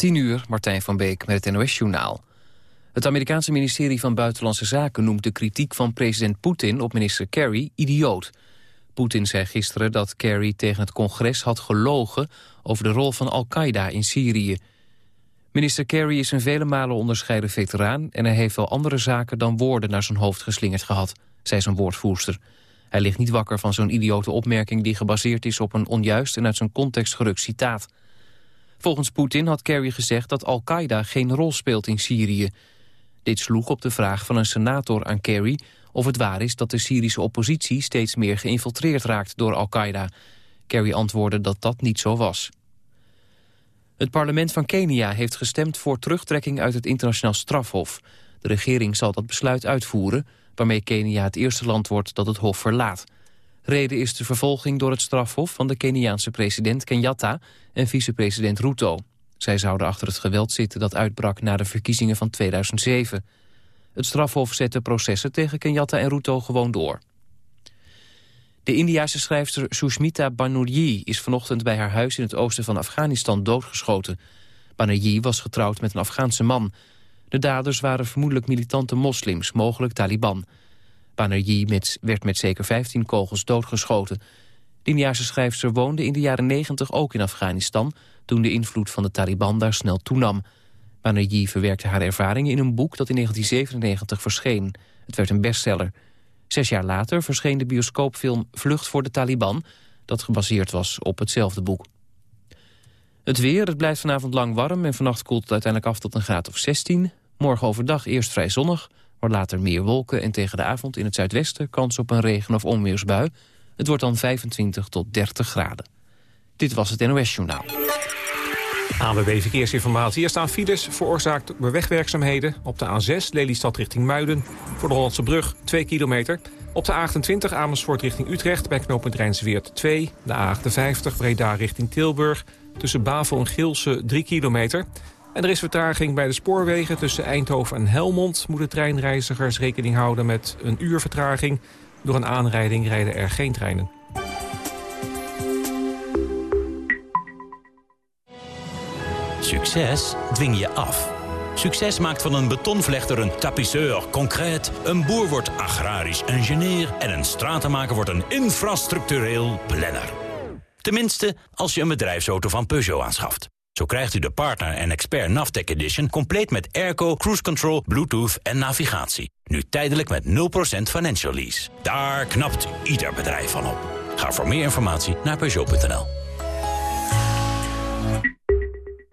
10 uur, Martijn van Beek met het NOS-journaal. Het Amerikaanse ministerie van Buitenlandse Zaken noemt de kritiek van president Poetin op minister Kerry idioot. Poetin zei gisteren dat Kerry tegen het congres had gelogen over de rol van Al-Qaeda in Syrië. Minister Kerry is een vele malen onderscheiden veteraan... en hij heeft wel andere zaken dan woorden naar zijn hoofd geslingerd gehad, zei zijn woordvoerster. Hij ligt niet wakker van zo'n idiote opmerking die gebaseerd is op een onjuist en uit zijn context gerukt citaat. Volgens Poetin had Kerry gezegd dat Al-Qaeda geen rol speelt in Syrië. Dit sloeg op de vraag van een senator aan Kerry of het waar is dat de Syrische oppositie steeds meer geïnfiltreerd raakt door Al-Qaeda. Kerry antwoordde dat dat niet zo was. Het parlement van Kenia heeft gestemd voor terugtrekking uit het internationaal strafhof. De regering zal dat besluit uitvoeren, waarmee Kenia het eerste land wordt dat het hof verlaat. Reden is de vervolging door het strafhof van de Keniaanse president Kenyatta en vicepresident Ruto. Zij zouden achter het geweld zitten dat uitbrak na de verkiezingen van 2007. Het strafhof zette processen tegen Kenyatta en Ruto gewoon door. De Indiase schrijfster Sushmita Banerjee is vanochtend bij haar huis in het oosten van Afghanistan doodgeschoten. Banerjee was getrouwd met een Afghaanse man. De daders waren vermoedelijk militante moslims, mogelijk Taliban. Banerjee werd met zeker 15 kogels doodgeschoten. De Indiase schrijfster woonde in de jaren 90 ook in Afghanistan... toen de invloed van de Taliban daar snel toenam. Banerjee verwerkte haar ervaringen in een boek dat in 1997 verscheen. Het werd een bestseller. Zes jaar later verscheen de bioscoopfilm Vlucht voor de Taliban... dat gebaseerd was op hetzelfde boek. Het weer, het blijft vanavond lang warm... en vannacht koelt het uiteindelijk af tot een graad of 16. Morgen overdag eerst vrij zonnig, maar later meer wolken... en tegen de avond in het zuidwesten kans op een regen- of onweersbui. Het wordt dan 25 tot 30 graden. Dit was het NOS Journaal. ANWB Verkeersinformatie. Er staan files veroorzaakt door wegwerkzaamheden. Op de A6 Lelystad richting Muiden. Voor de Hollandse brug 2 kilometer. Op de A28 Amersfoort richting Utrecht bij knooppunt Rijnsweert 2. De A58 Breda richting Tilburg. Tussen Bavel en Gilse 3 kilometer. En er is vertraging bij de spoorwegen tussen Eindhoven en Helmond. Moeten treinreizigers rekening houden met een uur vertraging. Door een aanrijding rijden er geen treinen. Succes dwing je af. Succes maakt van een betonvlechter een tapisseur concreet. Een boer wordt agrarisch ingenieur. En een stratenmaker wordt een infrastructureel planner. Tenminste, als je een bedrijfsauto van Peugeot aanschaft. Zo krijgt u de Partner en Expert Navtec Edition... compleet met airco, cruise control, bluetooth en navigatie. Nu tijdelijk met 0% financial lease. Daar knapt ieder bedrijf van op. Ga voor meer informatie naar Peugeot.nl.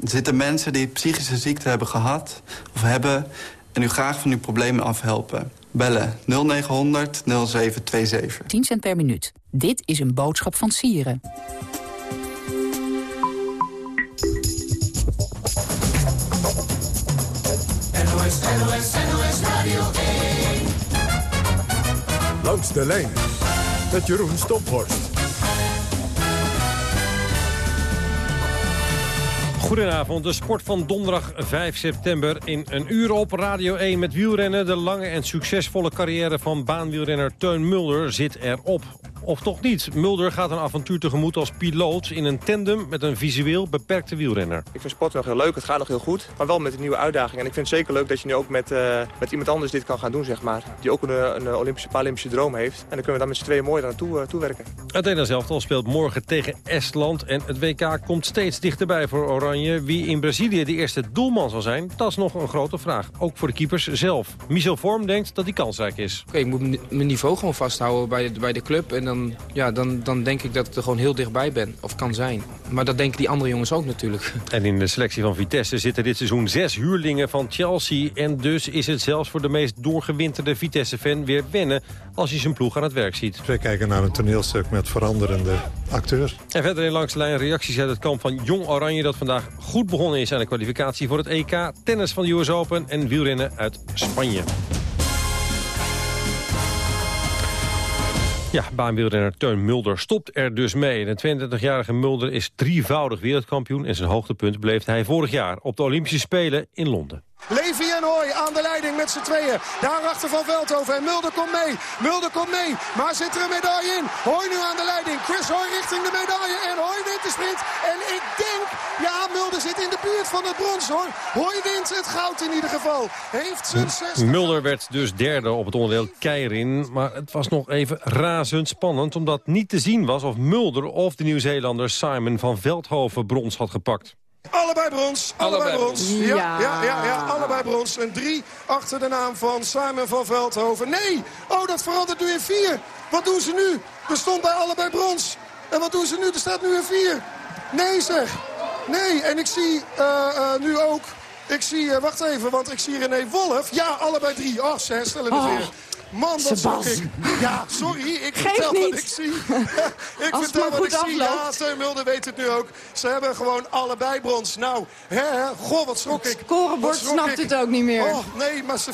Er zitten mensen die psychische ziekte hebben gehad of hebben... en u graag van uw problemen afhelpen. Bellen 0900 0727. 10 cent per minuut. Dit is een boodschap van Sieren. NOS, NOS, NOS Radio 1. Langs de lijn met Jeroen Stophorst. Goedenavond, de sport van donderdag 5 september. In een uur op Radio 1 met wielrennen. De lange en succesvolle carrière van baanwielrenner Teun Mulder zit erop. Of toch niet? Mulder gaat een avontuur tegemoet als piloot... in een tandem met een visueel beperkte wielrenner. Ik vind sport nog heel leuk, het gaat nog heel goed. Maar wel met een nieuwe uitdaging. En ik vind het zeker leuk dat je nu ook met, uh, met iemand anders dit kan gaan doen, zeg maar. Die ook een, een Olympische, Paralympische droom heeft. En dan kunnen we dan met z'n tweeën mooi daar naartoe uh, toe werken. Het Nederlands elftal speelt morgen tegen Estland. En het WK komt steeds dichterbij voor Oranje. Wie in Brazilië de eerste doelman zal zijn, dat is nog een grote vraag. Ook voor de keepers zelf. Michel Vorm denkt dat hij kansrijk is. Oké, okay, ik moet mijn niveau gewoon vasthouden bij, bij de club. En dan, ja, dan, dan denk ik dat ik er gewoon heel dichtbij ben. Of kan zijn. Maar dat denken die andere jongens ook natuurlijk. En in de selectie van Vitesse zitten dit seizoen zes huurlingen van Chelsea. En dus is het zelfs voor de meest doorgewinterde Vitesse-fan weer wennen... als hij zijn ploeg aan het werk ziet. We kijken naar een toneelstuk met veranderende acteurs. En verder in langs de lijn reacties uit het kamp van Jong Oranje... dat vandaag goed begonnen is aan de kwalificatie voor het EK. Tennis van de US Open en wielrennen uit Spanje. Ja, baanwielrenner Teun Mulder stopt er dus mee. De 22-jarige Mulder is drievoudig wereldkampioen... en zijn hoogtepunt beleefde hij vorig jaar op de Olympische Spelen in Londen. Levi en Hooi aan de leiding met z'n tweeën. Daarachter van Veldhoven. En Mulder komt mee. Mulder komt mee. Maar zit er een medaille in? Hooi nu aan de leiding. Chris Hooi richting de medaille. En Hooi wint de sprint. En ik denk, ja, Mulder zit in de buurt van het brons hoor. Hooi wint het goud in ieder geval. Heeft zijn zesde... Mulder werd dus derde op het onderdeel Keirin. Maar het was nog even razend spannend. Omdat niet te zien was of Mulder of de Nieuw-Zeelander Simon van Veldhoven brons had gepakt. Allebei brons, allebei, brons. Ja, ja, ja, ja, allebei brons. Een drie achter de naam van Simon van Veldhoven. Nee, oh, dat verandert nu in vier. Wat doen ze nu? Er stond bij allebei brons. En wat doen ze nu? Er staat nu een vier. Nee, zeg. Nee, en ik zie uh, uh, nu ook... Ik zie, uh, wacht even, want ik zie René Wolf. Ja, allebei drie. Oh, ze herstellen de weer. Man, schrok ik. Ja, sorry, ik Geef vertel niet. wat ik zie. ik Als het vertel wat ik goed zie. Ja. Teun Mulder weet het nu ook. Ze hebben gewoon allebei brons. Nou, hè, hè, goh, wat schrok ik. scorebord Wat schrok snapt ik. het ook niet meer. Oh, nee, maar ze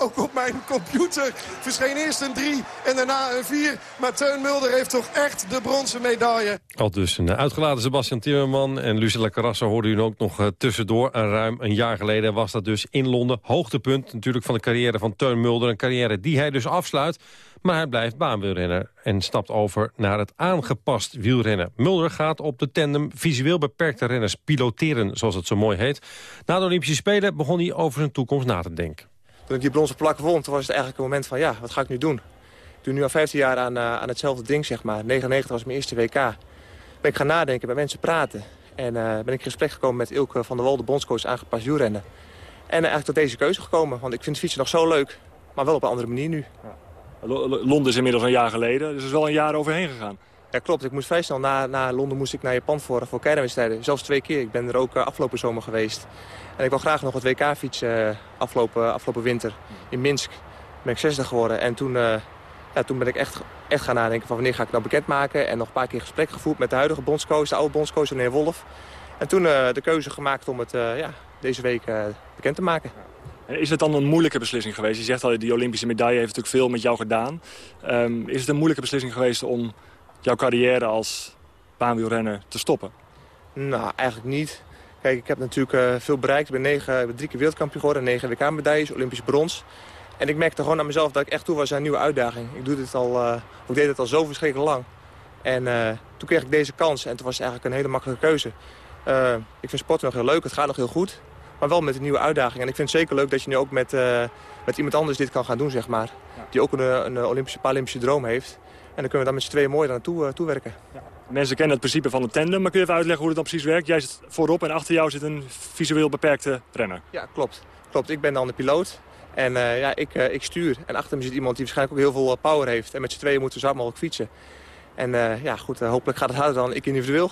ook op mijn computer verscheen eerst een 3 en daarna een 4. Maar Teun Mulder heeft toch echt de bronzen medaille. Al dus een uitgelaten Sebastian Timmerman en Lucilla Carrasso hoorde u ook nog eh, tussendoor. En ruim een jaar geleden was dat dus in Londen. Hoogtepunt natuurlijk van de carrière van Teun Mulder. Een carrière die hij dus afsluit. Maar hij blijft baanwielrenner en stapt over naar het aangepast wielrennen. Mulder gaat op de tandem visueel beperkte renners piloteren, zoals het zo mooi heet. Na de Olympische Spelen begon hij over zijn toekomst na te denken. Toen ik die bronzen plak toen was het eigenlijk een moment van ja, wat ga ik nu doen? Ik doe nu al 15 jaar aan, eh, aan hetzelfde ding, zeg maar. 99 was mijn eerste WK. Ben ik gaan nadenken, bij mensen praten. En eh, ben ik in gesprek gekomen met Ilke van der Wal, de bondscoach aangepast wielrennen. En eigenlijk tot deze keuze gekomen, want ik vind fietsen nog zo leuk. Maar wel op een andere manier nu. L- Londen is inmiddels een jaar geleden, dus er is wel een jaar overheen gegaan. Ja, klopt. Ik moest vrij snel na, na Londen moest ik naar Japan voor, voor keirinwedstrijden. Zelfs twee keer. Ik ben er ook eh, afgelopen zomer geweest. En ik wil graag nog het WK fietsen eh, afgelopen, afgelopen winter. In Minsk ben ik zesde geworden. En toen, eh, ja, toen ben ik echt, echt gaan nadenken van wanneer ga ik het nou bekendmaken. En nog een paar keer gesprek gevoerd met de huidige bondscoach, de oude bondscoach, meneer Wolf. En toen eh, de keuze gemaakt om het eh, ja, deze week eh, bekend te maken. En Is het dan een moeilijke beslissing geweest? Je zegt al, die Olympische medaille heeft natuurlijk veel met jou gedaan. Ehm, is het een moeilijke beslissing geweest om jouw carrière als baanwielrenner te stoppen? Nou, eigenlijk niet. Kijk, ik heb natuurlijk eh, veel bereikt. Ik ben, negen, ik ben drie keer wereldkampioen geworden, negen WK-medailles, Olympisch brons. En ik merkte gewoon aan mezelf dat ik echt toe was aan een nieuwe uitdaging. Ik, doe dit al, eh, ik deed het al zo verschrikkelijk lang. En eh, toen kreeg ik deze kans en toen was het eigenlijk een hele makkelijke keuze. Eh, ik vind sport nog heel leuk, het gaat nog heel goed. Maar wel met een nieuwe uitdaging. En ik vind het zeker leuk dat je nu ook met, eh, met iemand anders dit kan gaan doen, zeg maar. Die ook een, eh, een Olympische, Paralympische droom heeft. En dan kunnen we dan met z'n tweeën mooi naartoe toe werken. Mensen kennen het principe van het tandem, maar kun je even uitleggen hoe het dan precies werkt? Jij zit voorop en achter jou zit een visueel beperkte renner. Ja, klopt. klopt. Ik ben dan de piloot. En eh, ja, ik, eh, ik stuur. En achter me zit iemand die waarschijnlijk ook heel veel eh, power heeft. En met z'n tweeën moeten we zo hard mogelijk fietsen. En eh, ja, goed, eh, hopelijk gaat het harder dan ik individueel.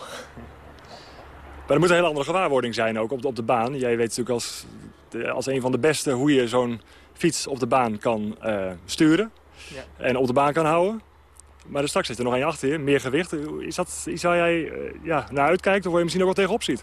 Maar er moet een hele andere gewaarwording zijn ook op de, op de baan. Jij weet natuurlijk als, als een van de beste hoe je zo'n fiets op de baan kan eh, sturen. Ja. En op de baan kan houden. Maar er straks zit er nog een achter je, meer gewicht. Is dat iets waar jij eh, ja, naar uitkijkt of waar je misschien ook wel tegenop ziet?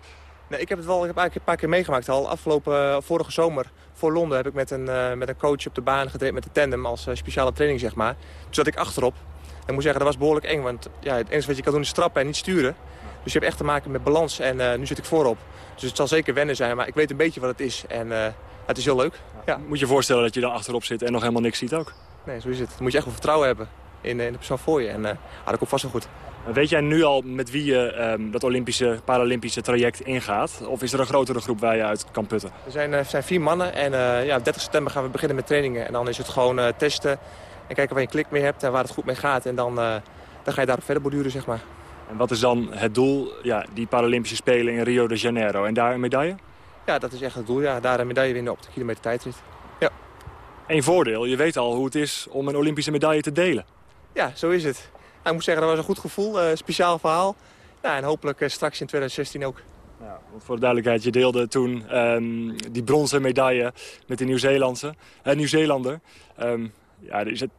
Nee, ik heb het wel ik heb eigenlijk een paar keer meegemaakt al. Afgelopen, eh, vorige zomer voor Londen heb ik met een, met een coach op de baan getraind met de tandem als speciale training, zeg maar. Toen zat ik achterop. En ik moet zeggen, dat was behoorlijk eng. Want ja, het enige wat je kan doen is trappen en niet sturen. Dus je hebt echt te maken met balans en eh, nu zit ik voorop. Dus het zal zeker wennen zijn, maar ik weet een beetje wat het is. En eh, het is heel leuk. Ja. Moet je je voorstellen dat je dan achterop zit en nog helemaal niks ziet ook? Nee, zo is het. Dan moet je echt wel vertrouwen hebben in, eh, in de persoon voor je. En uh, dat komt vast wel goed. Weet jij nu al met wie je ehm, dat Olympische, Paralympische traject ingaat? Of is er een grotere groep waar je uit kan putten? Er zijn, uh, zijn vier mannen en uh, ja, 30 september gaan we beginnen met trainingen. En dan is het gewoon uh, testen en kijken waar je klik mee hebt en waar het goed mee gaat. En dan, uh, dan ga je daarop verder borduren, zeg maar. En wat is dan het doel, ja, die Paralympische Spelen in Rio de Janeiro? En daar een medaille? Ja, dat is echt het doel. Ja. Daar een medaille winnen op de kilometer tijdrit. Ja. Eén voordeel, je weet al hoe het is om een Olympische medaille te delen. Ja, zo is het. ik moet zeggen, dat was een goed gevoel. Uh, speciaal verhaal. Ja, en hopelijk straks in 2016 ook. Ja, voor de duidelijkheid, je deelde toen um, die bronzen medaille met de Nieuw-Zeelandse, uh, Nieuw-Zeelander. Um, ja, het,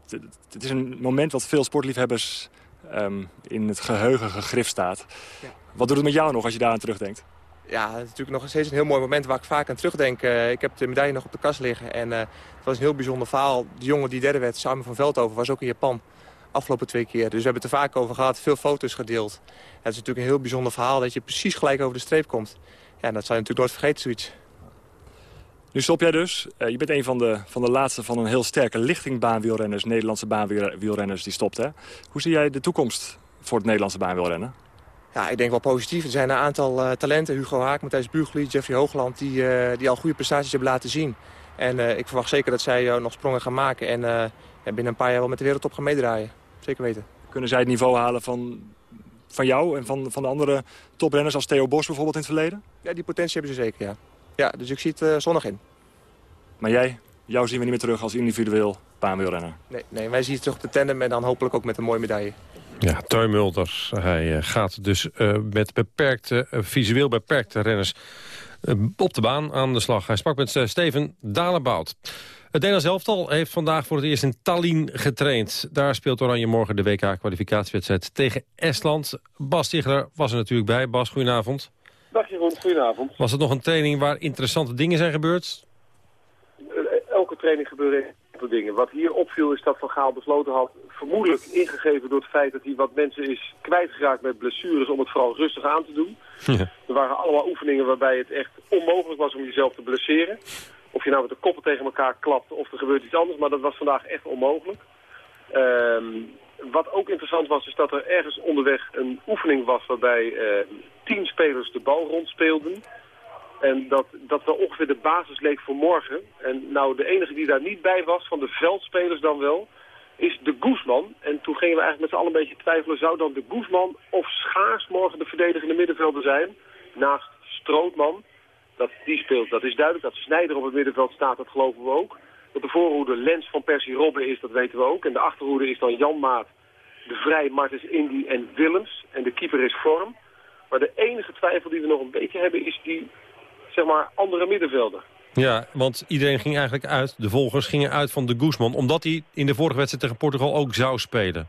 het, is een moment wat veel sportliefhebbers um, in het geheugen gegrift staat. Ja. Wat doet het met jou nog als je daar aan terugdenkt? Ja, het is natuurlijk nog steeds een heel mooi moment waar ik vaak aan terugdenk. Uh, ik heb de medaille nog op de kast liggen en uh, het was een heel bijzonder verhaal. De jongen die derde werd, Samen van Veldhoven, was ook in Japan afgelopen twee keer. Dus we hebben het er vaak over gehad, veel foto's gedeeld. Ja, het is natuurlijk een heel bijzonder verhaal dat je precies gelijk over de streep komt. Ja, dat zou je natuurlijk nooit vergeten, zoiets. Nu stop jij dus. Uh, je bent een van de, van de laatste van een heel sterke lichtingbaanwielrenners, Nederlandse baanwielrenners, die stopt. Hè? Hoe zie jij de toekomst voor het Nederlandse baanwielrennen? Ja, ik denk wel positief. Er zijn een aantal uh, talenten, Hugo Haak, Matthijs Bugli, Jeffrey Hoogland, die, uh, die al goede prestaties hebben laten zien. En ik verwacht zeker dat zij nog sprongen gaan maken en binnen een paar jaar wel met de wereldtop gaan meedraaien. Zeker weten. Kunnen zij het niveau halen van, van jou en van, van de andere toprenners als Theo Bos bijvoorbeeld in het verleden? Ja, die potentie hebben ze zeker, ja. Ja, dus ik zie het uh, zonnig in. Maar jij, jou zien we niet meer terug als individueel baanwielrenner? Nee, nee, wij zien het terug op de tandem en dan hopelijk ook met een mooie medaille. Ja, Mulders. Hij uh, gaat dus uh, met beperkte, visueel beperkte renners op de baan aan de slag. Hij sprak met Steven Dalebout. Het Nederlands elftal heeft vandaag voor het eerst in Tallinn getraind. Daar speelt Oranje morgen de WK-kwalificatiewedstrijd tegen Estland. Bas Tichler was er natuurlijk bij. Bas, goedenavond. Dag Jeroen, goedenavond. Was het nog een training waar interessante dingen zijn gebeurd? Eh, elke training gebeuren interessante dingen. Wat hier opviel is dat Van Gaal besloten had, vermoedelijk ingegeven door het feit dat hij wat mensen is kwijtgeraakt met blessures, om het vooral rustig aan te doen. Ja. Er waren allemaal oefeningen waarbij het echt onmogelijk was om jezelf te blesseren. Of je nou met de koppen tegen elkaar klapt of er gebeurt iets anders, maar dat was vandaag echt onmogelijk. Um, wat ook interessant was, is dat er ergens onderweg een oefening was waarbij uh, tien spelers de bal rondspeelden. En dat, dat wel ongeveer de basis leek voor morgen. En nou, de enige die daar niet bij was, van de veldspelers dan wel, is de Guzman. En toen gingen we eigenlijk met z'n allen een beetje twijfelen, zou dan de Guzman of Schaars morgen de verdedigende middenvelder zijn? Naast Strootman dat die speelt, dat is duidelijk. Dat Snijder op het middenveld staat, dat geloven we ook. Dat de voorhoede Lens van Percy Robben is, dat weten we ook. En de achterhoede is dan Jan Maat, De Vrij, Martens Indy en Willems. En de keeper is Vorm. Maar de enige twijfel die we nog een beetje hebben is die, zeg maar, andere middenvelder. Ja, want iedereen ging eigenlijk uit, de volgers gingen uit van de Guzman... omdat hij in de vorige wedstrijd tegen Portugal ook zou spelen.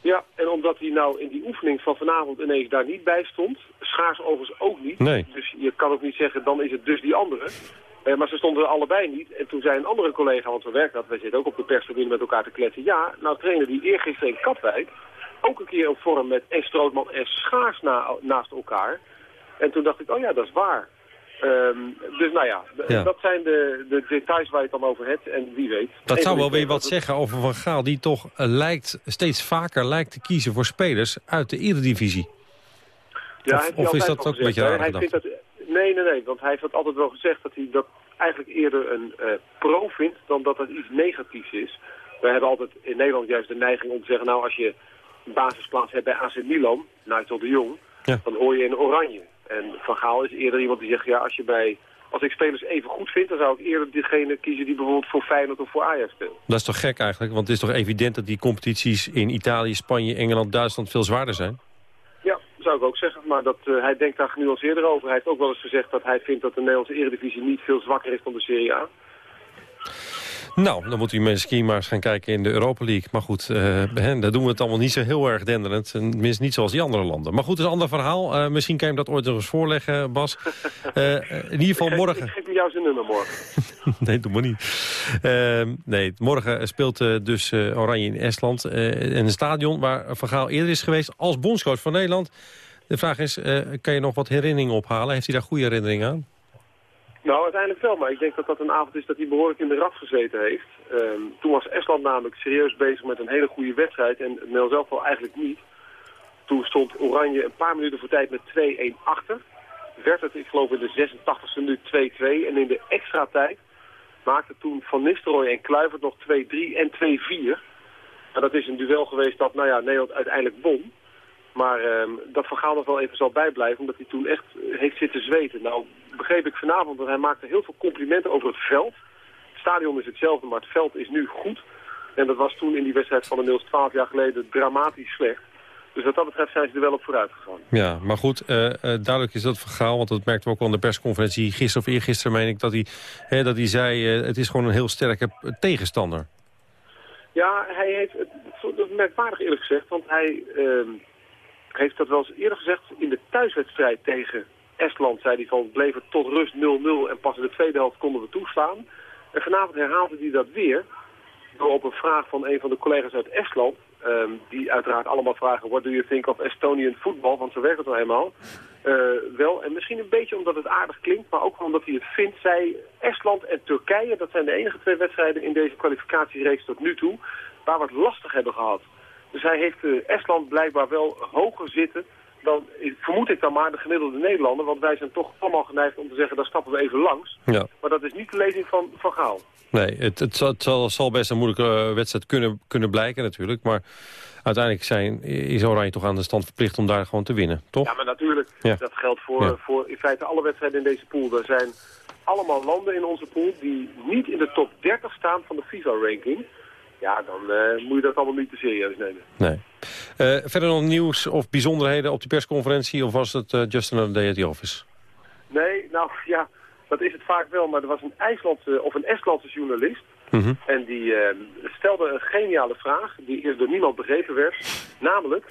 Ja, en omdat hij nou in die oefening van vanavond ineens daar niet bij stond... Schaars overigens ook niet. Nee. Dus je kan ook niet zeggen, dan is het dus die andere. Eh, maar ze stonden er allebei niet. En toen zei een andere collega, want we werken dat, wij zitten ook op de perstribune met elkaar te kletsen. Ja, nou trainen die eergisteren in Katwijk ook een keer een vorm met en Strootman en Schaars na, naast elkaar. En toen dacht ik, oh ja, dat is waar. Um, dus nou ja, dat zijn de, de, details waar je het dan over hebt. En wie weet. Dat zou wel weer wat zeggen over Van Gaal... die toch uh, lijkt, steeds vaker lijkt te kiezen voor spelers uit de eredivisie. Ja, of, of is dat ook een beetje raar hij dat, Nee, nee, nee. Want hij heeft altijd wel gezegd dat hij dat eigenlijk eerder een uh, pro vindt... dan dat het iets negatiefs is. We hebben altijd in Nederland juist de neiging om te zeggen... nou, als je basisplaats hebt bij AC Milan, Nigel de Jong... dan hoor je in oranje. En Van Gaal is eerder iemand die zegt, ja, als je bij... Als ik spelers even goed vind, dan zou ik eerder diegene kiezen die bijvoorbeeld voor Feyenoord of voor Ajax speelt. Dat is toch gek eigenlijk? Want het is toch evident dat die competities in Italië, Spanje, Engeland, Duitsland veel zwaarder zijn? Ja, zou ik ook zeggen. Maar dat, uh, hij denkt daar genuanceerder over. Hij heeft ook wel eens gezegd dat hij vindt dat de Nederlandse eredivisie niet veel zwakker is dan de Serie A. Nou, dan moet u misschien maar eens gaan kijken in de Europa League. Maar goed, uh, daar doen we het allemaal niet zo heel erg denderend. Tenminste niet zoals die andere landen. Maar goed, het is een ander verhaal. Uh, misschien kan je hem dat ooit nog eens voorleggen, Bas. Uh, in ieder geval morgen... Ik geef hem jou zijn nummer morgen. nee, doe maar niet. Ehm, nee, morgen speelt dus Oranje in Estland. in een stadion waar Van Gaal eerder is geweest als bondscoach van Nederland. De vraag is, kan je nog wat herinneringen ophalen? Heeft hij daar goede herinneringen aan? Nou, uiteindelijk wel, maar ik denk dat dat een avond is dat hij behoorlijk in de rat gezeten heeft. Um, toen was Estland namelijk serieus bezig met een hele goede wedstrijd en Nel zelf wel eigenlijk niet. Toen stond Oranje een paar minuten voor tijd met 2-1 achter. Werd het, ik geloof in de 86e minuut 2-2 en in de extra tijd maakte toen Van Nistelrooy en Kluivert nog 2-3 en 2-4. En dat is een duel geweest dat nou ja, Nederland uiteindelijk won. Maar uh, dat Van Gaal nog wel even zal bijblijven, omdat hij toen echt heeft zitten zweten. Nou, begreep ik vanavond dat hij maakte heel veel complimenten over het veld. Het stadion is hetzelfde, maar het veld is nu goed. En dat was toen in die wedstrijd van de Nils 12 jaar geleden dramatisch slecht. Dus wat dat betreft zijn ze er wel op vooruit gegaan. Ja, maar goed, uh, duidelijk is dat verhaal, want dat merkten we ook al in de persconferentie gisteren of eergisteren, meen ik, dat hij, hè, dat hij zei, uh, het is gewoon een heel sterke tegenstander. Ja, hij heeft, het, merkwaardig eerlijk gezegd, want hij ehm, heeft dat wel eens eerder gezegd in de thuiswedstrijd tegen Estland, zei hij van, bleef tot rust 0-0 en pas in de tweede helft konden we toestaan. En vanavond herhaalde hij dat weer, door op een vraag van een van de collega's uit Estland, Um, die uiteraard allemaal vragen, what do you think of Estonian football? Want zo werkt het nou eenmaal. Uh, wel, en misschien een beetje omdat het aardig klinkt, maar ook omdat hij het vindt. Zij, Estland en Turkije, dat zijn de enige twee wedstrijden in deze kwalificatiereeks tot nu toe, waar we het lastig hebben gehad. Hij heeft uh, Estland blijkbaar wel hoger zitten dan, vermoed ik dan maar, de gemiddelde Nederlander. Want wij zijn toch allemaal geneigd om te zeggen, daar stappen we even langs. Ja. Maar dat is niet de lezing van, van Gaal. Nee, het, het, zal, het zal, zal, best een moeilijke eh, wedstrijd kunnen, kunnen blijken natuurlijk. Maar uiteindelijk zijn, is Oranje toch aan de stand verplicht om daar gewoon te winnen, toch? Ja, maar natuurlijk. Ja. Dat geldt voor, ja. voor in feite alle wedstrijden in deze pool. Er zijn allemaal landen in onze pool die niet in de top 30 staan van de FIFA-ranking. Ja, dan uh, moet je dat allemaal niet te serieus nemen. Nee. Uh, verder nog nieuws of bijzonderheden op die persconferentie... of was het uh, just another day at the office? Nee, nou ja, dat is het vaak wel. Maar er was een IJslandse of een Estlandse journalist... Mm -hmm. en die stelde een geniale vraag... die eerst door niemand begrepen werd. Namelijk,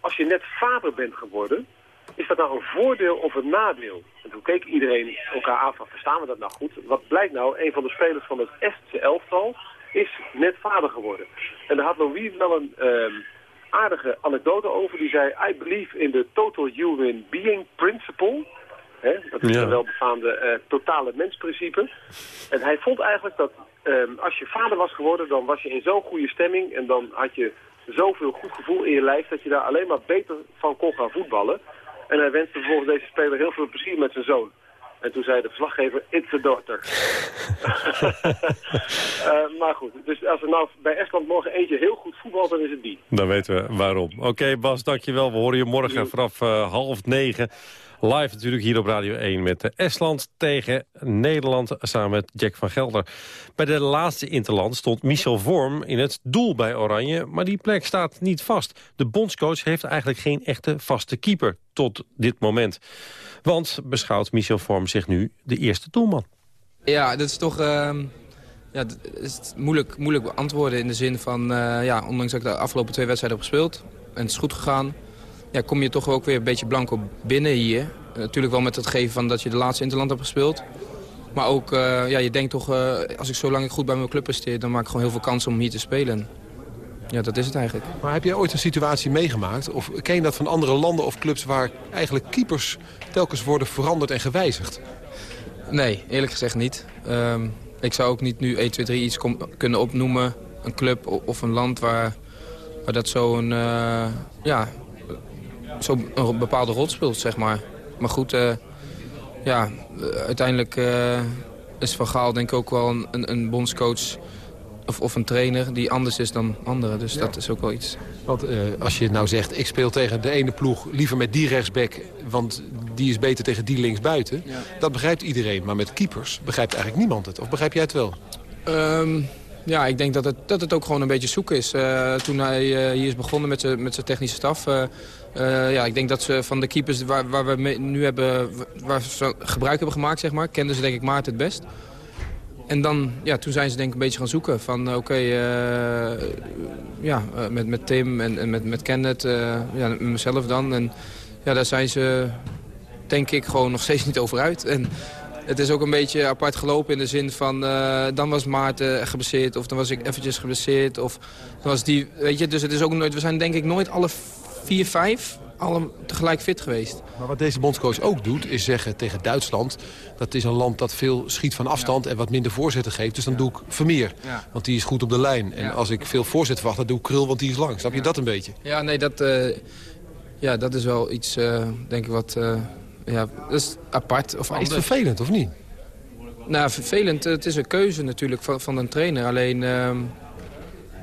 als je net vader bent geworden... is dat nou een voordeel of een nadeel? En toen keek iedereen elkaar aan van, verstaan we dat nou goed? Wat blijkt nou, een van de spelers van het Estse elftal is net vader geworden. En daar had Louis wel een um, aardige anekdote over. Die zei, I believe in the total human being principle. He, dat is Ja. een welbefaamde uh, totale mensprincipe. En hij vond eigenlijk dat um, als je vader was geworden, dan was je in zo'n goede stemming. En dan had je zoveel goed gevoel in je lijf dat je daar alleen maar beter van kon gaan voetballen. En hij wenste vervolgens deze speler heel veel plezier met zijn zoon. En toen zei de verslaggever, it's a daughter. uh, maar goed, dus als er nou bij Estland morgen eentje heel goed voetbalt, dan is het die. Dan weten we waarom. Oké Bas, dankjewel. We horen je morgen vanaf uh, half negen. Live natuurlijk hier op Radio 1 met Estland tegen Nederland samen met Jack van Gelder. Bij de laatste interland stond Michel Vorm in het doel bij Oranje, maar die plek staat niet vast. De bondscoach heeft eigenlijk geen echte vaste keeper tot dit moment. Want beschouwt Michel Vorm zich nu de eerste doelman. Ja, dat is toch uh, ja, is moeilijk, moeilijk beantwoorden in de zin van... Uh, ja, ondanks dat ik de afgelopen twee wedstrijden heb gespeeld en het is goed gegaan... Ja, kom je toch ook weer een beetje blanco binnen hier. Natuurlijk wel met het geven van dat je de laatste interland hebt gespeeld. Maar ook, uh, ja, je denkt toch, uh, als ik zo lang goed bij mijn club presteer... dan maak ik gewoon heel veel kans om hier te spelen. Ja, dat is het eigenlijk. Maar heb jij ooit een situatie meegemaakt? Of ken je dat van andere landen of clubs waar eigenlijk keepers telkens worden veranderd en gewijzigd? Nee, eerlijk gezegd niet. Um, ik zou ook niet nu 1, 2, 3 iets kunnen opnoemen. Een club of een land waar, waar dat zo'n uh, ja, zo een bepaalde rol speelt, zeg maar. Maar goed, uh, ja, uiteindelijk uh, is Van Gaal denk ik ook wel een, een, een bondscoach of, of een trainer die anders is dan anderen. Dus ja. dat is ook wel iets. Want uh, als je nou zegt, ik speel tegen de ene ploeg liever met die rechtsback... want die is beter tegen die linksbuiten. Ja. Dat begrijpt iedereen. Maar met keepers begrijpt eigenlijk niemand het. Of begrijp jij het wel? Um, ja, ik denk dat het, dat het ook gewoon een beetje zoeken is. Uh, toen hij uh, hier is begonnen met zijn met technische staf... Uh, ja, ik denk dat ze van de keepers waar, waar we nu hebben, waar ze gebruik hebben gemaakt, zeg maar... kenden ze denk ik Maarten het best. En dan, ja, toen zijn ze denk ik een beetje gaan zoeken. Van oké, okay, uh, ja, met, met Tim en, en met, met Kenneth, ja, met mezelf dan. En ja, daar zijn ze denk ik gewoon nog steeds niet over uit. En het is ook een beetje apart gelopen in de zin van... dan was Maarten geblesseerd of dan was ik eventjes geblesseerd. Of dan was die, weet je, dus het is ook nooit... We zijn denk ik nooit alle vier, vijf allemaal tegelijk fit geweest. Maar wat deze bondscoach ook doet, is zeggen tegen Duitsland... dat is een land dat veel schiet van afstand ja. en wat minder voorzetten geeft. Dus dan ja. doe ik Vermeer, ja. want die is goed op de lijn. En als ik veel voorzet verwacht, dan doe ik Krul, want die is lang. Snap je dat een beetje? Ja, nee, dat, uh, ja, dat is wel iets, uh, denk ik, wat... Uh, ja, dat is apart. Of maar is het vervelend, of niet? Nou, vervelend. Het is een keuze natuurlijk van, van een trainer. Alleen...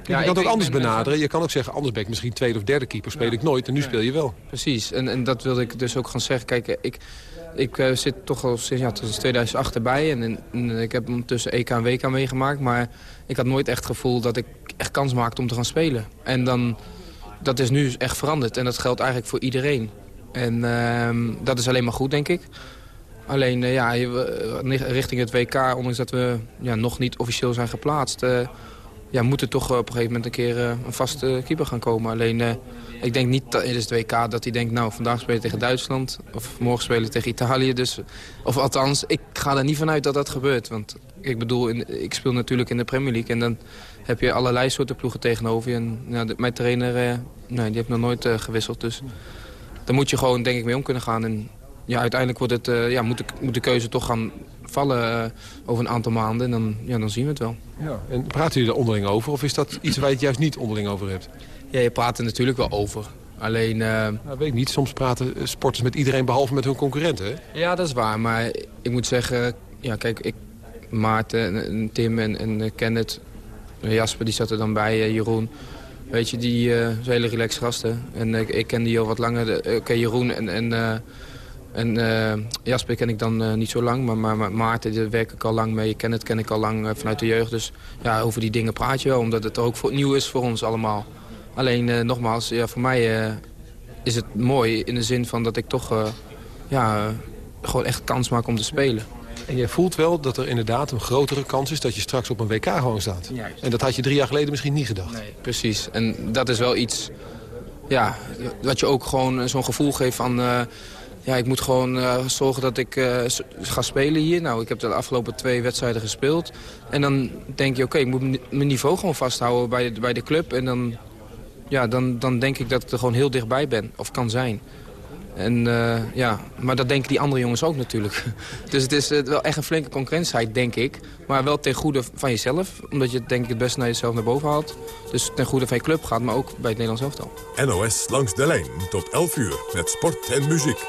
Ja, je kan het ook anders ben, benaderen. Je kan ook zeggen, anders ben ik misschien tweede of derde keeper. Speel ja. ik nooit en nu ja. speel je wel. Precies. En, en dat wilde ik dus ook gaan zeggen. Kijk, ik, ik uh, zit toch al sinds ja, 2008 erbij. En, en, en, ik heb tussen EK en WK meegemaakt. Maar ik had nooit echt het gevoel dat ik echt kans maakte om te gaan spelen. En dan, dat is nu echt veranderd. En dat geldt eigenlijk voor iedereen. En ehm, dat is alleen maar goed, denk ik. Alleen uh, ja, richting het WK, ondanks dat we ja, nog niet officieel zijn geplaatst... Ja, moet er toch op een gegeven moment een keer uh, een vaste keeper gaan komen. Alleen, ik denk niet tijdens het WK dat hij denkt... nou, vandaag spelen tegen Duitsland of morgen spelen tegen Italië. Dus, of althans, ik ga er niet vanuit dat dat gebeurt. Want ik bedoel, in, ik speel natuurlijk in de Premier League... en dan heb je allerlei soorten ploegen tegenover je. En ja, mijn trainer, nee, die heeft nog nooit gewisseld, dus... Daar moet je gewoon, denk ik, mee om kunnen gaan. En ja, uiteindelijk wordt het, ja, moet, moet de keuze toch gaan vallen uh, over een aantal maanden. En dan, ja, dan zien we het wel. Ja. En praten jullie er onderling over? Of is dat iets waar je het juist niet onderling over hebt? Ja, je praat er natuurlijk wel over. Alleen... Uh... Nou, weet ik niet. Soms praten sporters met iedereen behalve met hun concurrenten, hè? Ja, dat is waar. Maar ik moet zeggen... Ja, kijk, ik, Maarten en Tim en, en Kenneth... Jasper, die zat er dan bij, Jeroen... Weet je, die uh, hele relaxed gasten. En uh, ik ken die al wat langer. Oké, okay, Jeroen en, en, en Jasper ken ik dan niet zo lang. Maar, maar, maar, Maarten, daar werk ik al lang mee. Ken het ken ik al lang vanuit de jeugd. Dus ja, over die dingen praat je wel. Omdat het ook voor, nieuw is voor ons allemaal. Alleen, nogmaals, ja, voor mij is het mooi in de zin van dat ik toch ja, gewoon echt kans maak om te spelen. En je voelt wel dat er inderdaad een grotere kans is dat je straks op een WK gewoon staat. Juist. En dat had je drie jaar geleden misschien niet gedacht. Nee, precies. En dat is wel iets ja, wat je ook gewoon zo'n gevoel geeft van... Uh, ja, ik moet gewoon uh, zorgen dat ik uh, ga spelen hier. Nou, ik heb de afgelopen twee wedstrijden gespeeld. En dan denk je, oké, ik moet mijn niveau gewoon vasthouden bij, bij de club. En dan, ja, dan, dan denk ik dat ik er gewoon heel dichtbij ben, of kan zijn. En, uh, ja, maar dat denken die andere jongens ook natuurlijk. Dus het is uh, wel echt een flinke concurrentie, denk ik. Maar wel ten goede van jezelf. Omdat je denk ik het beste naar jezelf naar boven haalt. Dus ten goede van je club gaat, maar ook bij het Nederlands elftal. NOS langs de lijn tot 11 uur met sport en muziek.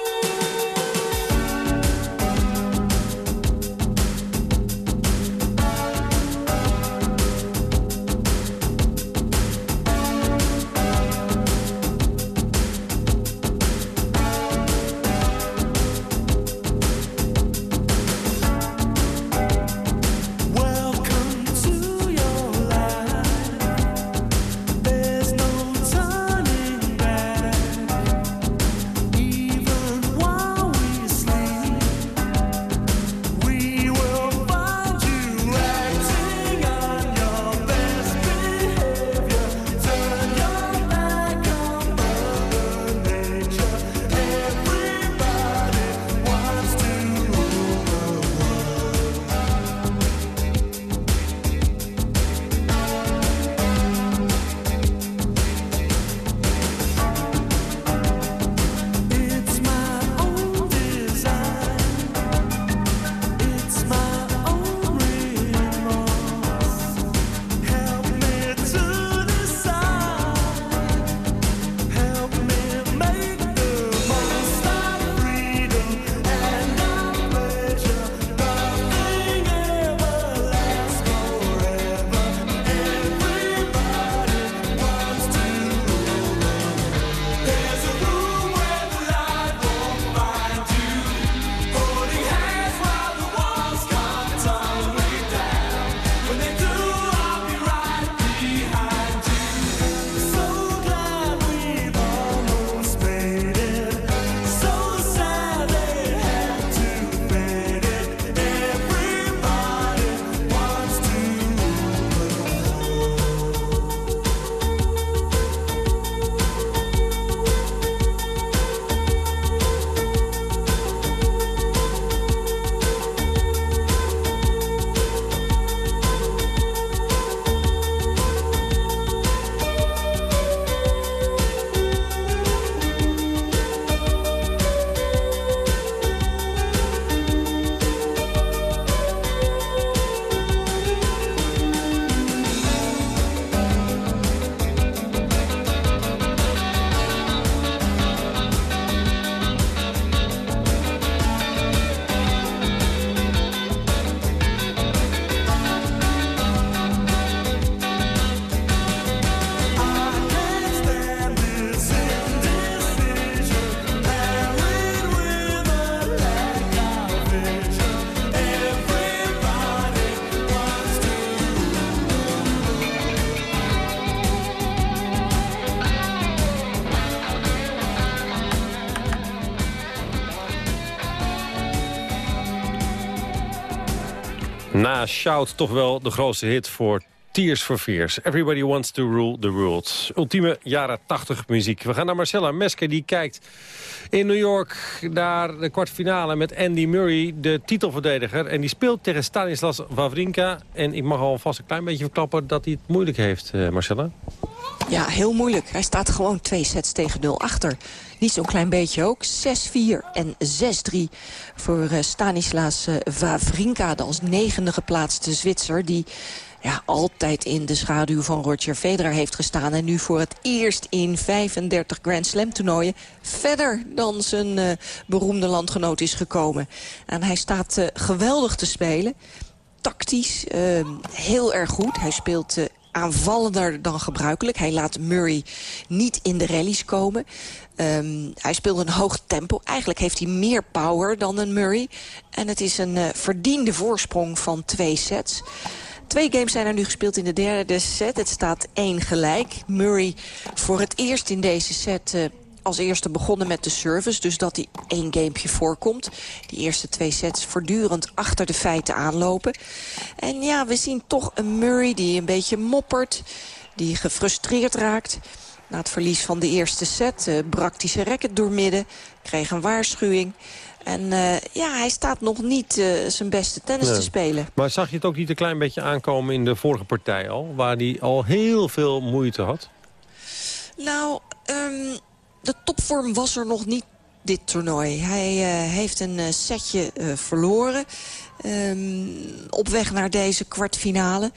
Shout toch wel de grootste hit voor Tears for Fears. Everybody wants to rule the world. Ultieme jaren 80 muziek. We gaan naar Marcella Mesker, die kijkt in New York naar de kwartfinale met Andy Murray, de titelverdediger. En die speelt tegen Stanislas Wawrinka. En ik mag alvast een klein beetje verklappen dat hij het moeilijk heeft, uh, Marcella. Ja, heel moeilijk. Hij staat gewoon twee sets tegen 0 achter. Niet zo'n klein beetje ook. 6-4 en 6-3 voor uh, Stanislas uh, Wawrinka, de als negende geplaatste Zwitser... die ja, altijd in de schaduw van Roger Federer heeft gestaan. En nu voor het eerst in 35 Grand Slam toernooien verder dan zijn uh, beroemde landgenoot is gekomen. En hij staat geweldig te spelen. Tactisch, heel erg goed. Hij speelt aanvallender dan gebruikelijk. Hij laat Murray niet in de rallies komen. Um, hij speelt een hoog tempo. Eigenlijk heeft hij meer power dan een Murray. En het is een uh, verdiende voorsprong van twee sets. Twee games zijn er nu gespeeld in de derde set. Het staat één gelijk. Murray voor het eerst in deze set uh, als eerste begonnen met de service. Dus dat hij één gamepje voorkomt. Die eerste twee sets voortdurend achter de feiten aanlopen. En ja, we zien toch een Murray die een beetje moppert. Die gefrustreerd raakt. Na het verlies van de eerste set uh, brak hij zijn racket doormidden. Kreeg een waarschuwing. En uh, ja, hij staat nog niet uh, zijn beste tennis nee. te spelen. Maar zag je het ook niet een klein beetje aankomen in de vorige partij al? Waar hij al heel veel moeite had? Nou, um, de topvorm was er nog niet dit toernooi. Hij uh, heeft een uh, setje uh, verloren um, op weg naar deze kwartfinale.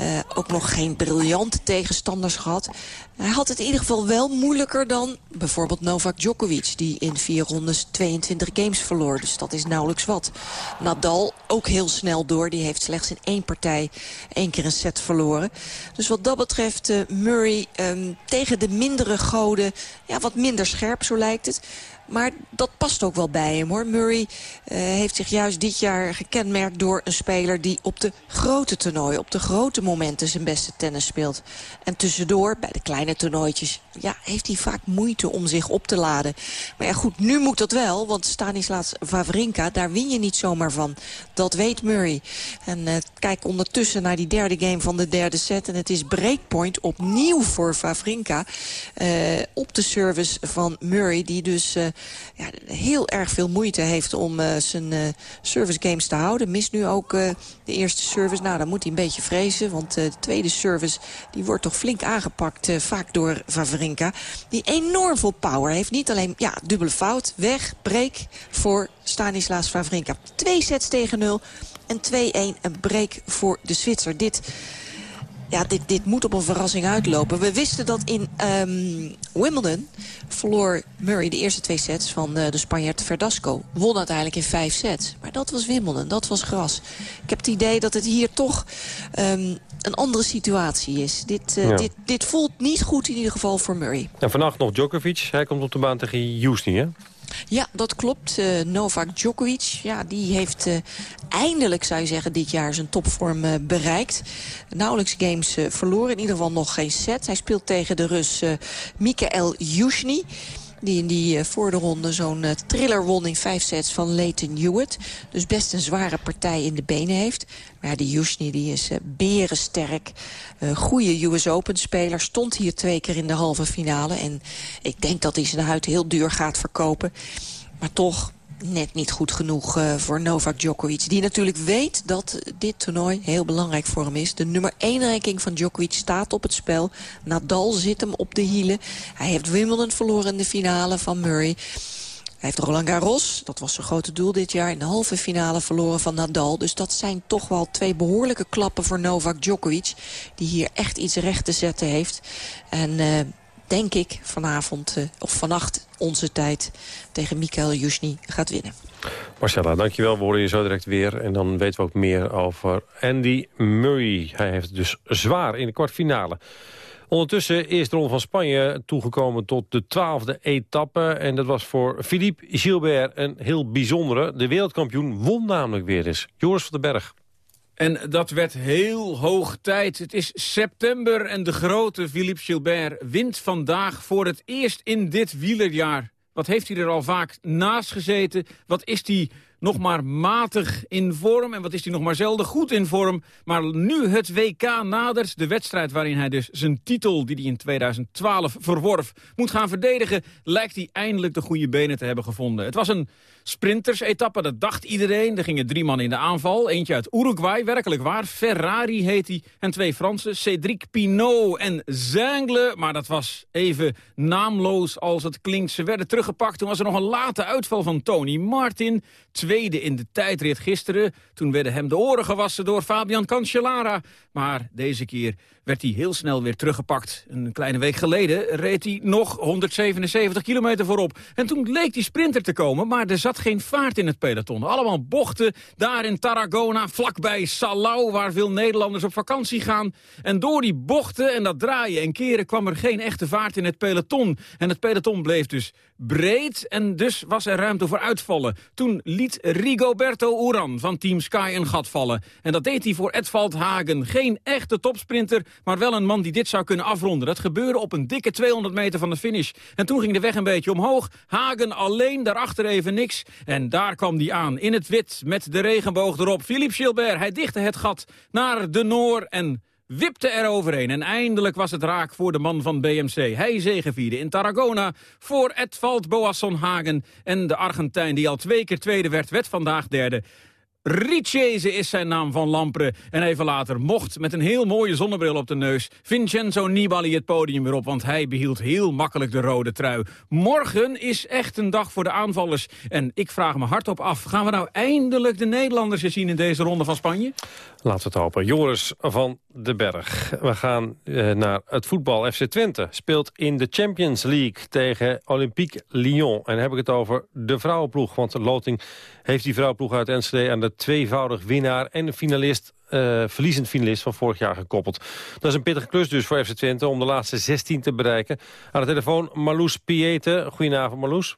Uh, ook nog geen briljante tegenstanders gehad. Hij had het in ieder geval wel moeilijker dan bijvoorbeeld Novak Djokovic... die in vier rondes 22 games verloor. Dus dat is nauwelijks wat. Nadal ook heel snel door. Die heeft slechts in één partij één keer een set verloren. Dus wat dat betreft uh, Murray um, tegen de mindere goden... Ja, wat minder scherp, zo lijkt het. Maar dat past ook wel bij hem hoor. Murray uh, heeft zich juist dit jaar gekenmerkt door een speler die op de grote toernooien, op de grote momenten zijn beste tennis speelt. En tussendoor, bij de kleine toernooitjes, ja, heeft hij vaak moeite om zich op te laden. Maar ja goed, nu moet dat wel, want Stanislas Wawrinka, daar win je niet zomaar van. Dat weet Murray. En uh, kijk ondertussen naar die derde game van de derde set. En het is breakpoint opnieuw voor Wawrinka uh, op de service van Murray, die dus ja, heel erg veel moeite heeft om zijn service games te houden. Mist nu ook de eerste service. Nou, dan moet hij een beetje vrezen. Want de tweede service die wordt toch flink aangepakt. vaak door Die enorm veel power heeft. Niet alleen ja, dubbele fout. Weg, break voor Stanislas Vavrinka. Twee sets tegen nul. En 2-1 een break voor de Zwitser. Dit ja, dit, dit moet op een verrassing uitlopen. We wisten dat in um, Wimbledon verloor Murray de eerste twee sets van uh, de Spanjaard Verdasco. Won uiteindelijk in vijf sets. Maar dat was Wimbledon, dat was gras. Ik heb het idee dat het hier toch um, een andere situatie is. Dit, uh, ja. dit, dit voelt niet goed in ieder geval voor Murray. En vannacht nog Djokovic. Hij komt op de baan tegen Houston, hè? Ja, dat klopt. Uh, Novak Djokovic, ja, die heeft uh, eindelijk, zou je zeggen, dit jaar zijn topvorm uh, bereikt. Nauwelijks games verloren, in ieder geval nog geen set. Hij speelt tegen de Rus Mikael Yushny. Die in die uh, voor de ronde zo'n uh, thriller won in vijf sets van Leighton Hewitt. Dus best een zware partij in de benen heeft. Maar die Yushny die is uh, berensterk. Goede US Open speler. Stond hier twee keer in de halve finale. En ik denk dat hij zijn huid heel duur gaat verkopen. Maar toch, net niet goed genoeg uh, voor Novak Djokovic. Die natuurlijk weet dat dit toernooi heel belangrijk voor hem is. De nummer 1 ranking van Djokovic staat op het spel. Nadal zit hem op de hielen. Hij heeft Wimbledon verloren in de finale van Murray. Hij heeft Roland Garros, dat was zijn grote doel dit jaar... in de halve finale verloren van Nadal. Dus dat zijn toch wel twee behoorlijke klappen voor Novak Djokovic... die hier echt iets recht te zetten heeft. En uh, denk ik vanavond uh, of vannacht onze tijd tegen Mikael Jusny gaat winnen. Marcella, dankjewel. We horen je zo direct weer. En dan weten we ook meer over Andy Murray. Hij heeft dus zwaar in de kwartfinale. Ondertussen is de Ronde van Spanje toegekomen tot de twaalfde etappe. En dat was voor Philippe Gilbert een heel bijzondere. De wereldkampioen won namelijk weer eens. Joris van den Berg. En dat werd heel hoog tijd. Het is september en de grote Philippe Gilbert wint vandaag voor het eerst in dit wielerjaar. Wat heeft hij er al vaak naast gezeten? Wat is hij nog maar matig in vorm. En wat is hij nog maar zelden goed in vorm. Maar nu het WK nadert, de wedstrijd waarin hij dus zijn titel... die hij in 2012 verworf, moet gaan verdedigen... lijkt hij eindelijk de goede benen te hebben gevonden. Het was een sprintersetappe, dat dacht iedereen. Er gingen drie man in de aanval. Eentje uit Uruguay, werkelijk waar. Ferrari heet hij. En twee Fransen, Cédric Pinot en Zingle. Maar dat was even naamloos als het klinkt. Ze werden teruggepakt. Toen was er nog een late uitval van Tony Martin. Tweede in de tijdrit gisteren. Toen werden hem de oren gewassen door Fabian Cancellara. Maar deze keer werd hij heel snel weer teruggepakt. Een kleine week geleden reed hij nog 177 kilometer voorop. En toen leek die sprinter te komen, maar er zat geen vaart in het peloton. Allemaal bochten daar in Tarragona, vlakbij Salau... waar veel Nederlanders op vakantie gaan. En door die bochten en dat draaien en keren kwam er geen echte vaart in het peloton. En het peloton bleef dus breed en dus was er ruimte voor uitvallen. Toen liet Rigoberto Uran van Team Sky een gat vallen. En dat deed hij voor Edvald Hagen. Geen echte topsprinter, maar wel een man die dit zou kunnen afronden. Dat gebeurde op een dikke 200 meter van de finish. En toen ging de weg een beetje omhoog. Hagen alleen, daarachter even niks. En daar kwam hij aan, in het wit, met de regenboog erop. Philippe Gilbert, hij dichtte het gat naar de Noor en wipte er overheen. En eindelijk was het raak voor de man van BMC. Hij zegevierde in Tarragona voor Edvald Boasson Hagen. En de Argentijn, die al twee keer tweede werd, werd vandaag derde. Richese is zijn naam van Lampre. En even later mocht met een heel mooie zonnebril op de neus... Vincenzo Nibali het podium weer op, want hij behield heel makkelijk de rode trui. Morgen is echt een dag voor de aanvallers. En ik vraag me hardop af, gaan we nou eindelijk de Nederlanders zien in deze ronde van Spanje? Laten we het hopen. Joris van den Berg. We gaan eh, naar het voetbal. FC Twente speelt in de Champions League tegen Olympique Lyon. En dan heb ik het over de vrouwenploeg. Want loting heeft die vrouwenploeg uit Enschede... aan de tweevoudig winnaar en finalist uh, verliezend finalist van vorig jaar gekoppeld. Dat is een pittige klus dus voor FC Twente om de laatste 16 te bereiken. Aan de telefoon Marloes Piete. Goedenavond Marloes.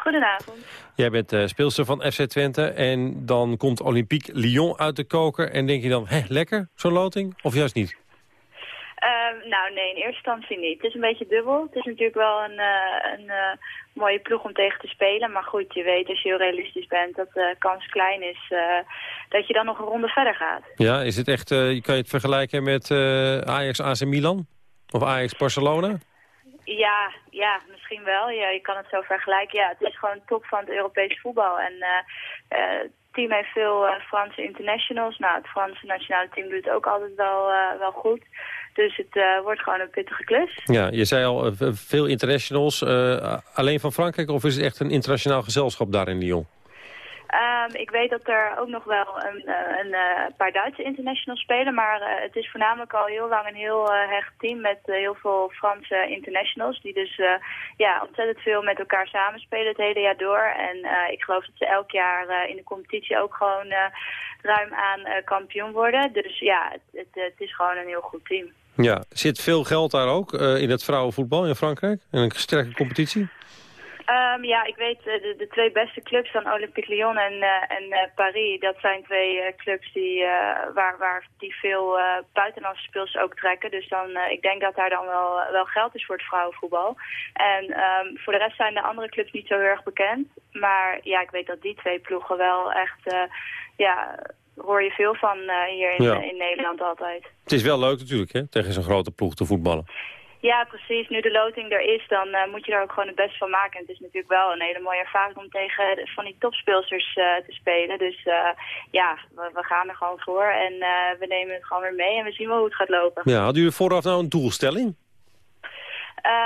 Goedenavond. Jij bent uh, speelster van FC Twente en dan komt Olympique Lyon uit de koker. En denk je dan, hé, lekker, zo'n loting? Of juist niet? Uh, nou nee, in eerste instantie niet. Het is een beetje dubbel. Het is natuurlijk wel een, uh, een uh, mooie ploeg om tegen te spelen. Maar goed, je weet als je heel realistisch bent dat de kans klein is dat je dan nog een ronde verder gaat. Ja, is het echt, kan je het vergelijken met Ajax AC Milan? Of Ajax Barcelona? Ja, ja, misschien wel. Ja, je kan het zo vergelijken. Ja, het is gewoon top van het Europese voetbal. En het team heeft veel Franse internationals. Nou, het Franse nationale team doet ook altijd wel, wel goed. Dus het wordt gewoon een pittige klus. Ja, je zei al, veel internationals. Alleen van Frankrijk of is het echt een internationaal gezelschap daar in Lyon? Um, ik weet dat er ook nog wel een, een, een paar Duitse internationals spelen. Maar uh, het is voornamelijk al heel lang een heel hecht team met heel veel Franse internationals. Die dus ja, ontzettend veel met elkaar samenspelen het hele jaar door. En ik geloof dat ze elk jaar in de competitie ook gewoon ruim aan kampioen worden. Dus ja, het, het, is gewoon een heel goed team. Ja, zit veel geld daar ook in het vrouwenvoetbal in Frankrijk? En een sterke competitie? Um, ja, ik weet uh, de, de, twee beste clubs van Olympique Lyon en, uh, en uh, Paris. Dat zijn twee clubs die, waar, waar die veel buitenlandse speels ook trekken. Dus dan, ik denk dat daar dan wel, wel geld is voor het vrouwenvoetbal. En um, voor de rest zijn de andere clubs niet zo heel erg bekend. Maar ja, ik weet dat die twee ploegen wel echt ja, hoor je veel van hier in, ja. in, Nederland altijd. Het is wel leuk natuurlijk, hè, tegen zo'n grote ploeg te voetballen. Ja, precies. Nu de loting er is, dan uh, moet je er ook gewoon het best van maken. En het is natuurlijk wel een hele mooie ervaring om tegen van die topspeelsters uh, te spelen. Dus ja, we, we, gaan er gewoon voor en we nemen het gewoon weer mee en we zien wel hoe het gaat lopen. Ja, hadden jullie vooraf nou een doelstelling?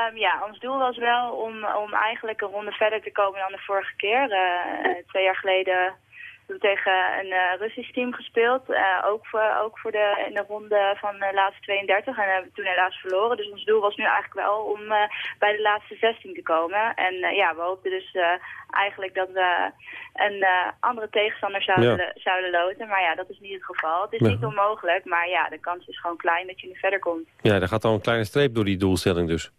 Um, ja, ons doel was wel om, om eigenlijk een ronde verder te komen dan de vorige keer. twee jaar geleden we hebben tegen een uh, Russisch team gespeeld. Uh, ook, voor, ook voor de, in de ronde van de laatste 32. En hebben we toen helaas verloren. Dus ons doel was nu eigenlijk wel om bij de laatste 16 te komen. En ja, we hoopten dus eigenlijk dat we een andere tegenstander zouden, ja. zouden loten. Maar ja, dat is niet het geval. Het is ja. niet onmogelijk. Maar ja, de kans is gewoon klein dat je nu verder komt. Ja, er gaat al een kleine streep door die doelstelling dus.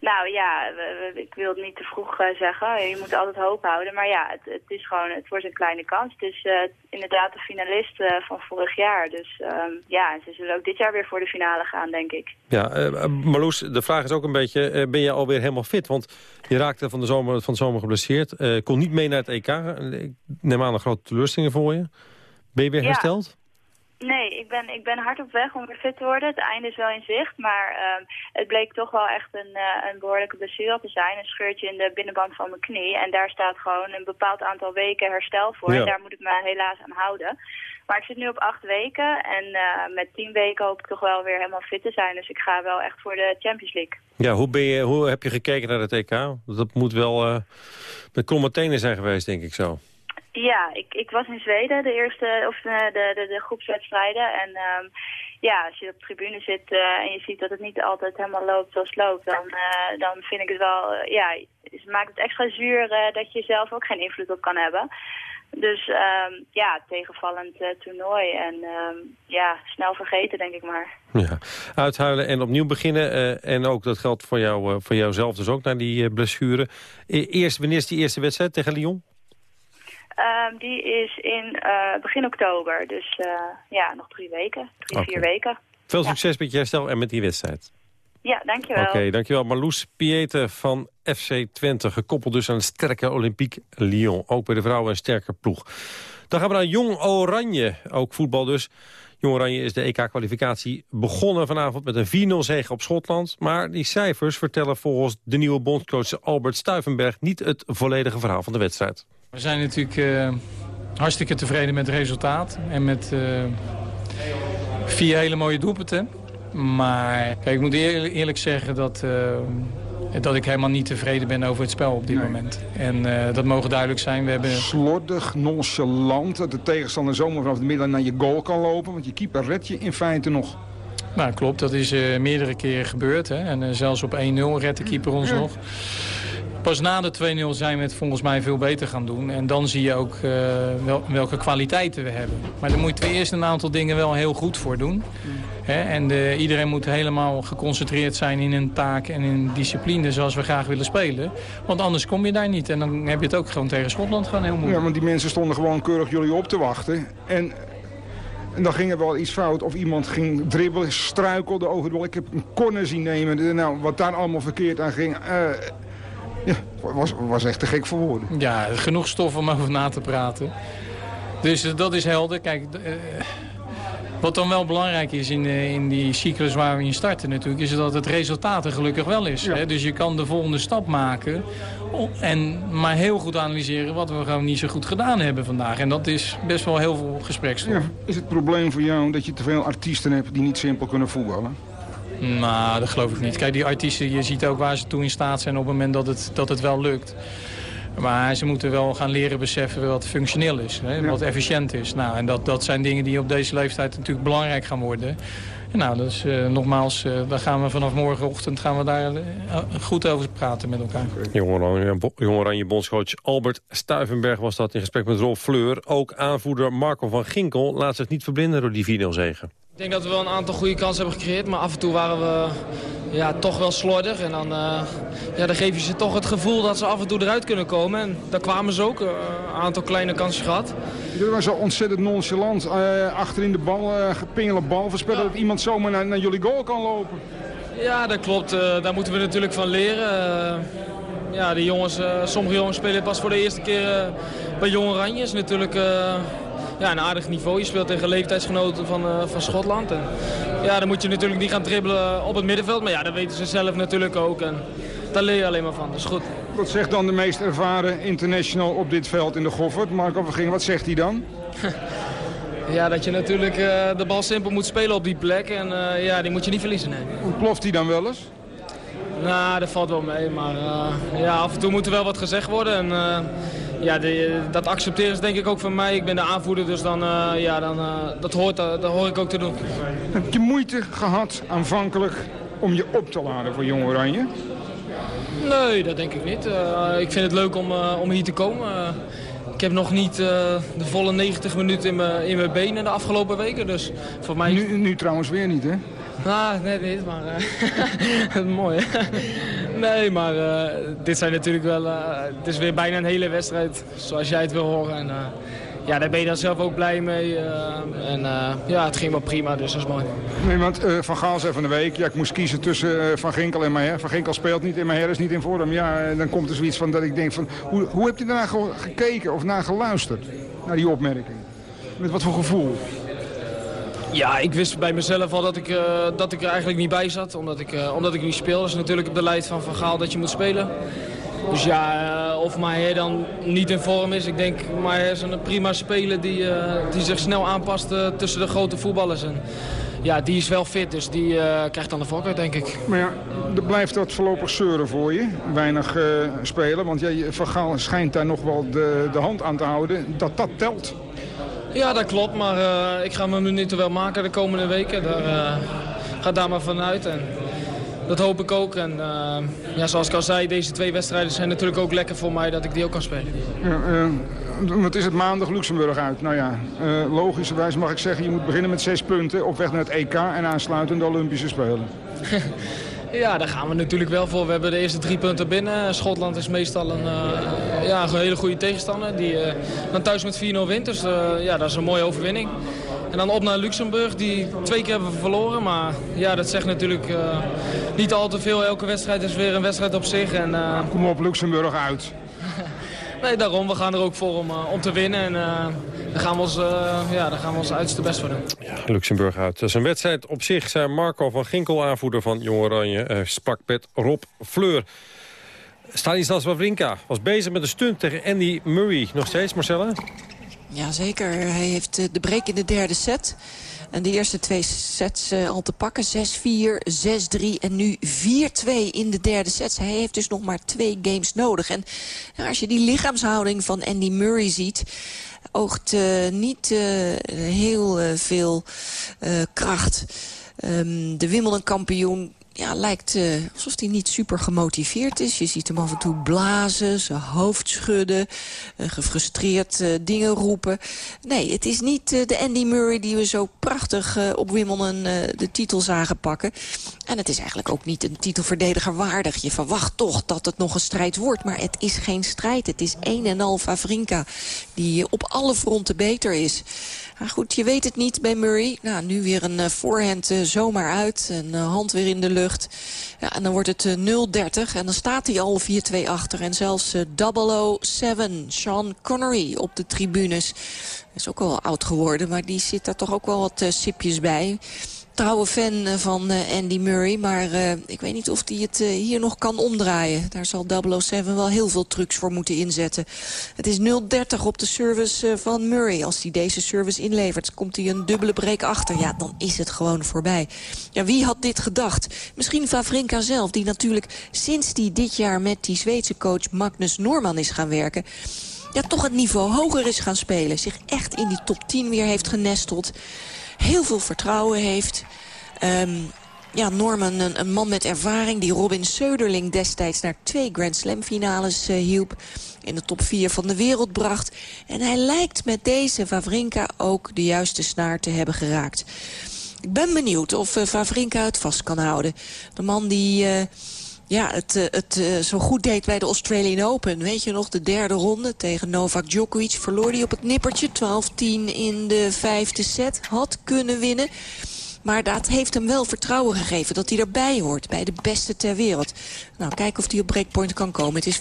Nou ja, ik wil het niet te vroeg uh, zeggen. Je moet altijd hoop houden. Maar ja, het, het, is gewoon, het wordt een kleine kans. Het is uh, inderdaad de finalist uh, van vorig jaar. Dus ehm, ja, ze zullen ook dit jaar weer voor de finale gaan, denk ik. Ja, Marloes, de vraag is ook een beetje, ben je alweer helemaal fit? Want je raakte van de zomer, van de zomer geblesseerd. kon niet mee naar het EK. Ik neem aan een grote teleurstelling voor je. Ben je weer ja. Nee, ik ben, ik ben hard op weg om weer fit te worden. Het einde is wel in zicht, maar um, het bleek toch wel echt een, uh, een behoorlijke blessure te zijn. Een scheurtje in de binnenband van mijn knie. En daar staat gewoon een bepaald aantal weken herstel voor. Ja. En daar moet ik me helaas aan houden. Maar ik zit nu op acht weken en uh, met tien weken hoop ik toch wel weer helemaal fit te zijn. Dus ik ga wel echt voor de Champions League. Ja, hoe, ben je, hoe heb je gekeken naar het EK? Dat moet wel uh, met kromme tenen zijn geweest, denk ik zo. Ja, ik, ik was in Zweden de eerste of de, de, de, de groepswedstrijden. En um, ja, als je op de tribune zit uh, en je ziet dat het niet altijd helemaal loopt zoals het loopt, dan, uh, dan vind ik het wel, ja, het maakt het extra zuur dat je zelf ook geen invloed op kan hebben. Dus um, ja, tegenvallend toernooi en um, ja, snel vergeten denk ik maar. Ja, uithuilen en opnieuw beginnen. en ook dat geldt voor, jou, voor jouzelf dus ook, naar die blessure. Eerst, wanneer is die eerste wedstrijd tegen Lyon? Um, die is in uh, begin oktober. Dus uh, ja, nog drie weken. Drie, okay. vier weken. Veel succes met je herstel en met die wedstrijd. Ja, dankjewel. Oké, okay, dankjewel. Marloes Pieten van FC Twente. Gekoppeld dus aan een sterke Olympique Lyon. Ook bij de vrouwen een sterke ploeg. Dan gaan we naar Jong Oranje. Ook voetbal dus. Jong Oranje is de EK-kwalificatie begonnen vanavond met een 4-0 zege op Schotland. Maar die cijfers vertellen volgens de nieuwe bondscoach Albert Stuivenberg niet het volledige verhaal van de wedstrijd. We zijn natuurlijk uh, hartstikke tevreden met het resultaat. En met uh, vier hele mooie doelpunten. Maar kijk, ik moet eerlijk, eerlijk zeggen dat, uh, dat ik helemaal niet tevreden ben over het spel op dit nee. moment. En dat mogen duidelijk zijn. We hebben... Slordig, nonchalant. Dat de tegenstander zomaar vanaf de midden naar je goal kan lopen. Want je keeper redt je in feite nog. Nou, klopt. Dat is meerdere keren gebeurd. Hè? En zelfs op 1-0 redt de keeper ons nog. Pas na de 2-0 zijn we het volgens mij veel beter gaan doen. En dan zie je ook uh, wel, welke kwaliteiten we hebben. Maar daar moeten we eerst een aantal dingen wel heel goed voor doen. He, en de, iedereen moet helemaal geconcentreerd zijn in een taak en in discipline zoals we graag willen spelen. Want anders kom je daar niet. En dan heb je het ook gewoon tegen Schotland gewoon heel moeilijk. Ja, want die mensen stonden gewoon keurig jullie op te wachten. En... En dan ging er wel iets fout. Of iemand ging dribbelen, struikelde over de bal. Ik heb een corner zien nemen. Nou, wat daar allemaal verkeerd aan ging. Uh, ja, was, was echt te gek voor woorden. Ja, genoeg stof om over na te praten. Dus uh, dat is helder. Kijk, uh, wat dan wel belangrijk is in, uh, in die cyclus waar we in starten natuurlijk... is dat het resultaat er gelukkig wel is. Ja. Hè? Dus je kan de volgende stap maken... En maar heel goed analyseren wat we gewoon niet zo goed gedaan hebben vandaag. En dat is best wel heel veel gespreksstof. Ja. Is het probleem voor jou dat je te veel artiesten hebt die niet simpel kunnen voetballen? Nou, dat geloof ik niet. Kijk, die artiesten, je ziet ook waar ze toe in staat zijn op het moment dat het, dat het wel lukt. Maar ze moeten wel gaan leren beseffen wat functioneel is, hè, wat efficiënt is. Nou, en dat, dat zijn dingen die op deze leeftijd natuurlijk belangrijk gaan worden. Nou, dus nogmaals, uh, daar gaan we vanaf morgenochtend gaan we daar uh, goed over praten met elkaar. Jong Oranje bondscoach Albert Stuivenberg was dat in gesprek met Rolf Fleur. Ook aanvoerder Marco van Ginkel laat zich niet verblinden door die 4-0 zegen. Ik denk dat we wel een aantal goede kansen hebben gecreëerd, maar af en toe waren we ja, toch wel slordig. En dan, uh, ja, dan geef je ze toch het gevoel dat ze af en toe eruit kunnen komen. En daar kwamen ze ook, uh, een aantal kleine kansen gehad. Jullie waren zo ontzettend nonchalant. Uh, achterin de bal, gepingelen bal verspillen ja. dat iemand zomaar naar, naar, jullie goal kan lopen. Ja, dat klopt. daar moeten we natuurlijk van leren. ja, die jongens, sommige jongens spelen pas voor de eerste keer bij Jong Oranje. is natuurlijk ja, een aardig niveau. Je speelt tegen leeftijdsgenoten van, uh, van Schotland. En, ja, dan moet je natuurlijk niet gaan dribbelen op het middenveld. Maar ja, dat weten ze zelf natuurlijk ook. En daar leer je alleen maar van. Dat is goed. Wat zegt dan de meest ervaren international op dit veld in de Goffert? Marco Verging, wat zegt hij dan? ja, dat je natuurlijk uh, de bal simpel moet spelen op die plek. En uh, ja, die moet je niet verliezen. Nee. Ontploft hij dan wel eens? Nou, dat valt wel mee. Maar ja, af en toe moet er wel wat gezegd worden. En, ja, de, dat accepteren is denk ik ook van mij. Ik ben de aanvoerder, dus dan, uh, ja, dan, uh, dat, hoort, dat hoor ik ook te doen. Heb je moeite gehad aanvankelijk om je op te laden voor Jong Oranje? Nee, dat denk ik niet. Uh, ik vind het leuk om, om hier te komen. ik heb nog niet de volle 90 minuten in mijn, in mijn benen de afgelopen weken. Dus voor mij... nu, nu trouwens weer niet, hè? Nou, net niet, maar mooi. Nee, maar uh, dit zijn natuurlijk wel... Uh, het is weer bijna een hele wedstrijd, zoals jij het wil horen. En, ja, daar ben je dan zelf ook blij mee. en ja, het ging wel prima, dus dat is mooi. Nee, want Van Gaal zei van de week... Ja, ik moest kiezen tussen Van Ginkel en Maher. Van Ginkel speelt niet en Maher is niet in vorm. Ja, dan komt er zoiets van dat ik denk van... Hoe, hoe heb je daarna gekeken of naar geluisterd? Naar die opmerking? Met wat voor gevoel? Ja, ik wist bij mezelf al dat ik, uh, dat ik er eigenlijk niet bij zat. Omdat ik, uh, omdat ik niet speel. Dat is natuurlijk het beleid van Van Gaal dat je moet spelen. Dus ja, uh, of Maher dan niet in vorm is. Ik denk, Maher is een prima speler die, die zich snel aanpast tussen de grote voetballers. En, ja, die is wel fit, dus die krijgt dan de voorkeur, denk ik. Maar ja, er blijft dat voorlopig zeuren voor je. Weinig spelen, want jij, Van Gaal schijnt daar nog wel de, de hand aan te houden. Dat dat telt. Ja, dat klopt. Maar uh, ik ga mijn minuten wel maken de komende weken. Daar, uh, ga daar maar vanuit. En dat hoop ik ook. En uh, ja, zoals ik al zei, deze twee wedstrijden zijn natuurlijk ook lekker voor mij dat ik die ook kan spelen. Ja, wat is het maandag Luxemburg uit? Nou ja, logischerwijs mag ik zeggen, je moet beginnen met zes punten op weg naar het EK en aansluiten de Olympische Spelen. Ja, daar gaan we natuurlijk wel voor. We hebben de eerste drie punten binnen. Schotland is meestal een, uh, ja, een hele goede tegenstander. Die uh, dan thuis met 4-0 wint. Dus uh, ja, dat is een mooie overwinning. En dan op naar Luxemburg. Die twee keer hebben we verloren. Maar ja, dat zegt natuurlijk niet al te veel. Elke wedstrijd is weer een wedstrijd op zich. En, Kom op Luxemburg uit. Nee, daarom. We gaan er ook voor om, om te winnen. En uh, daar, gaan we ons, uh, ja, daar gaan we ons uiterste best voor doen. Ja, Luxemburg uit. Dat is een wedstrijd op zich. Zei Marco van Ginkel, aanvoerder van Jong Oranje, uh, sprak met Rob Fleur. Stanislas Wawrinka was bezig met een stunt tegen Andy Murray. Nog steeds, Marcella? Jazeker. Hij heeft de break in de derde set. En de eerste twee sets uh, al te pakken. 6-4, 6-3 en nu 4-2 in de derde set. Hij heeft dus nog maar twee games nodig. En als je die lichaamshouding van Andy Murray ziet oogt uh, niet uh, heel veel kracht. Um, de Wimbledon kampioen ja, lijkt uh, alsof hij niet super gemotiveerd is. Je ziet hem af en toe blazen, zijn hoofd schudden, uh, gefrustreerd uh, dingen roepen. Nee, het is niet de Andy Murray die we zo prachtig op Wimbledon de titel zagen pakken. En het is eigenlijk ook niet een titelverdediger waardig. Je verwacht toch dat het nog een strijd wordt, maar het is geen strijd. Het is een en al Favrinka die op alle fronten beter is. Maar goed, je weet het niet bij Murray. Nou, nu weer een uh, voorhand uh, zomaar uit. Een uh, hand weer in de lucht. Ja, en dan wordt het 0-30. En dan staat hij al 4-2 achter. En zelfs 007, Sean Connery op de tribunes. Is ook wel oud geworden, maar die zit daar toch ook wel wat sipjes bij trouwe fan van Andy Murray. Maar uh, ik weet niet of hij het hier nog kan omdraaien. Daar zal 007 wel heel veel trucs voor moeten inzetten. Het is 0-30 op de service van Murray. Als hij deze service inlevert, komt hij een dubbele break achter. Ja, dan is het gewoon voorbij. Ja, wie had dit gedacht? Misschien Favrinka zelf, die natuurlijk sinds hij dit jaar met die Zweedse coach Magnus Norman is gaan werken ja, toch het niveau hoger is gaan spelen. Zich echt in die top 10 weer heeft genesteld heel veel vertrouwen heeft. Um, ja, Norman, een, man met ervaring die Robin Söderling destijds naar twee Grand Slam finales uh, hielp. In de top 4 van de wereld bracht. En hij lijkt met deze Wawrinka ook de juiste snaar te hebben geraakt. Ik ben benieuwd of uh, het vast kan houden. De man die... Uh, ja, het, het uh, zo goed deed bij de Australian Open. Weet je nog, de derde ronde tegen Novak Djokovic. Verloor hij op het nippertje, 12-10 in de vijfde set. Had kunnen winnen. Maar dat heeft hem wel vertrouwen gegeven dat hij erbij hoort. Bij de beste ter wereld. Nou, kijken of hij op breakpoint kan komen. Het is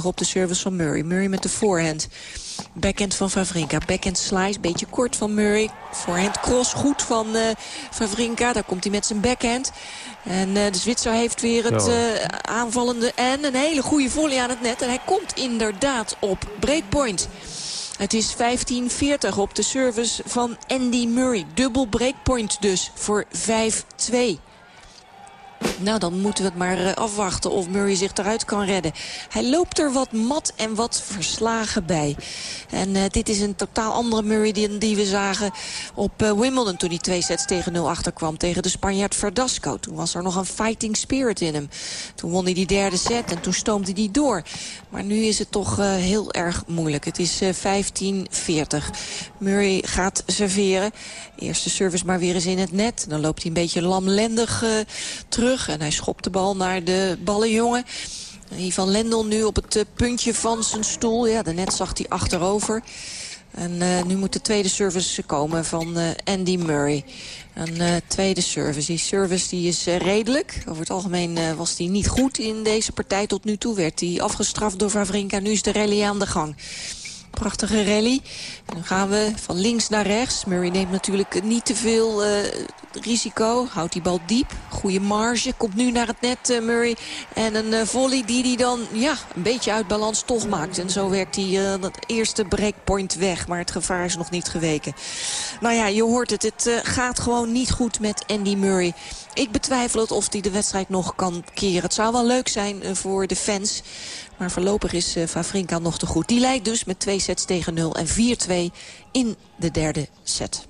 15-30 op de service van Murray. Murray met de voorhand. Backhand van Favrinka. Backhand slice, beetje kort van Murray. Voorhand cross, goed van uh, Favrinka. Daar komt hij met zijn backhand. En uh, de Zwitser heeft weer het uh, aanvallende en een hele goede volley aan het net. En hij komt inderdaad op breakpoint. Het is 15-40 op de service van Andy Murray. Dubbel breakpoint dus voor 5-2. Nou, dan moeten we het maar uh, afwachten of Murray zich eruit kan redden. Hij loopt er wat mat en wat verslagen bij. En uh, dit is een totaal andere Murray die, die we zagen op uh, Wimbledon... toen hij twee sets tegen 0 achterkwam tegen de Spanjaard Verdasco. Toen was er nog een fighting spirit in hem. Toen won hij die derde set en toen stoomde hij door. Maar nu is het toch heel erg moeilijk. Het is 15-40. Murray gaat serveren. Eerste service maar weer eens in het net. Dan loopt hij een beetje lamlendig terug en hij schopt de bal naar de ballenjongen. Ivan Lendl nu op het puntje van zijn stoel. Ja, daarnet zag hij achterover. En uh, nu moet de tweede service komen van uh, Andy Murray. Een tweede service. Die service die is redelijk. Over het algemeen was die niet goed in deze partij. Tot nu toe werd hij afgestraft door Vavrinka. Nu is de rally aan de gang. Prachtige rally. Dan gaan we van links naar rechts. Murray neemt natuurlijk niet te veel uh, risico. Houdt die bal diep. Goede marge. Komt nu naar het net uh, Murray. En een uh, volley die hij dan ja, een beetje uit balans toch maakt. En zo werkt hij dat eerste breakpoint weg. Maar het gevaar is nog niet geweken. Nou ja, je hoort het. Het gaat gewoon niet goed met Andy Murray. Ik betwijfel het of hij de wedstrijd nog kan keren. Het zou wel leuk zijn voor de fans. Maar voorlopig is Favrinka nog te goed. Die leidt dus met twee sets tegen 0 en 4-2 in de derde set.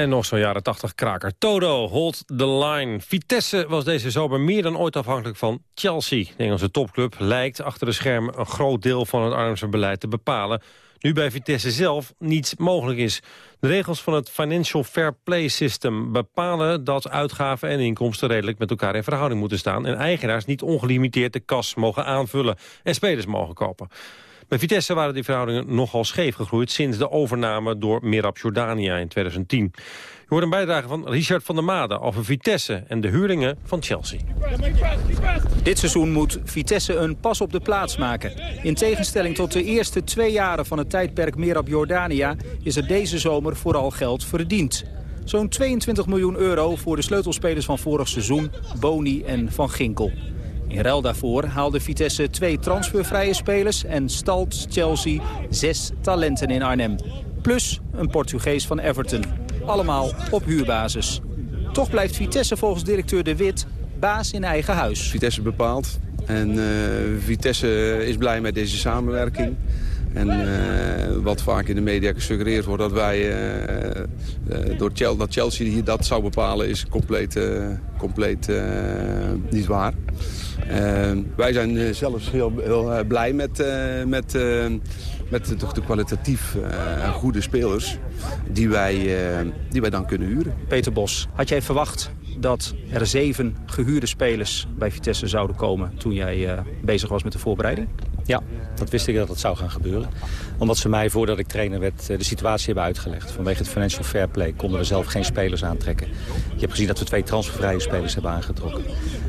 En nog zo'n jaren 80 kraker. Toto, hold the line. Vitesse was deze zomer meer dan ooit afhankelijk van Chelsea. De Engelse topclub lijkt achter de schermen een groot deel van het Arnhemse beleid te bepalen. Nu bij Vitesse zelf niets mogelijk is. De regels van het Financial Fair Play System bepalen dat uitgaven en inkomsten redelijk met elkaar in verhouding moeten staan. En eigenaars niet ongelimiteerd de kas mogen aanvullen en spelers mogen kopen. Bij Vitesse waren die verhoudingen nogal scheef gegroeid... sinds de overname door Mirab Jordania in 2010. hoort een bijdrage van Richard van der Made over Vitesse en de huurlingen van Chelsea. Dit seizoen moet Vitesse een pas op de plaats maken. In tegenstelling tot de eerste twee jaren van het tijdperk Merab Jordania... is er deze zomer vooral geld verdiend. Zo'n 22 miljoen euro voor de sleutelspelers van vorig seizoen, Boni en Van Ginkel. In ruil daarvoor haalde Vitesse twee transfervrije spelers... en stalt Chelsea zes talenten in Arnhem. Plus een Portugees van Everton. Allemaal op huurbasis. Toch blijft Vitesse volgens directeur De Wit baas in eigen huis. Vitesse bepaalt. En uh, Vitesse is blij met deze samenwerking. En uh, wat vaak in de media gesuggereerd wordt dat wij uh, door Chelsea, dat Chelsea hier dat zou bepalen is compleet, compleet niet waar. wij zijn zelfs heel, heel blij met, met, met de, de kwalitatief goede spelers die wij, die wij dan kunnen huren. Peter Bos, had jij verwacht dat er zeven gehuurde spelers bij Vitesse zouden komen... toen jij bezig was met de voorbereiding? Ja, dat wist ik dat het zou gaan gebeuren. Omdat ze mij, voordat ik trainer werd, de situatie hebben uitgelegd. Vanwege het financial fair play konden we zelf geen spelers aantrekken. Je hebt gezien dat we twee transfervrije spelers hebben aangetrokken.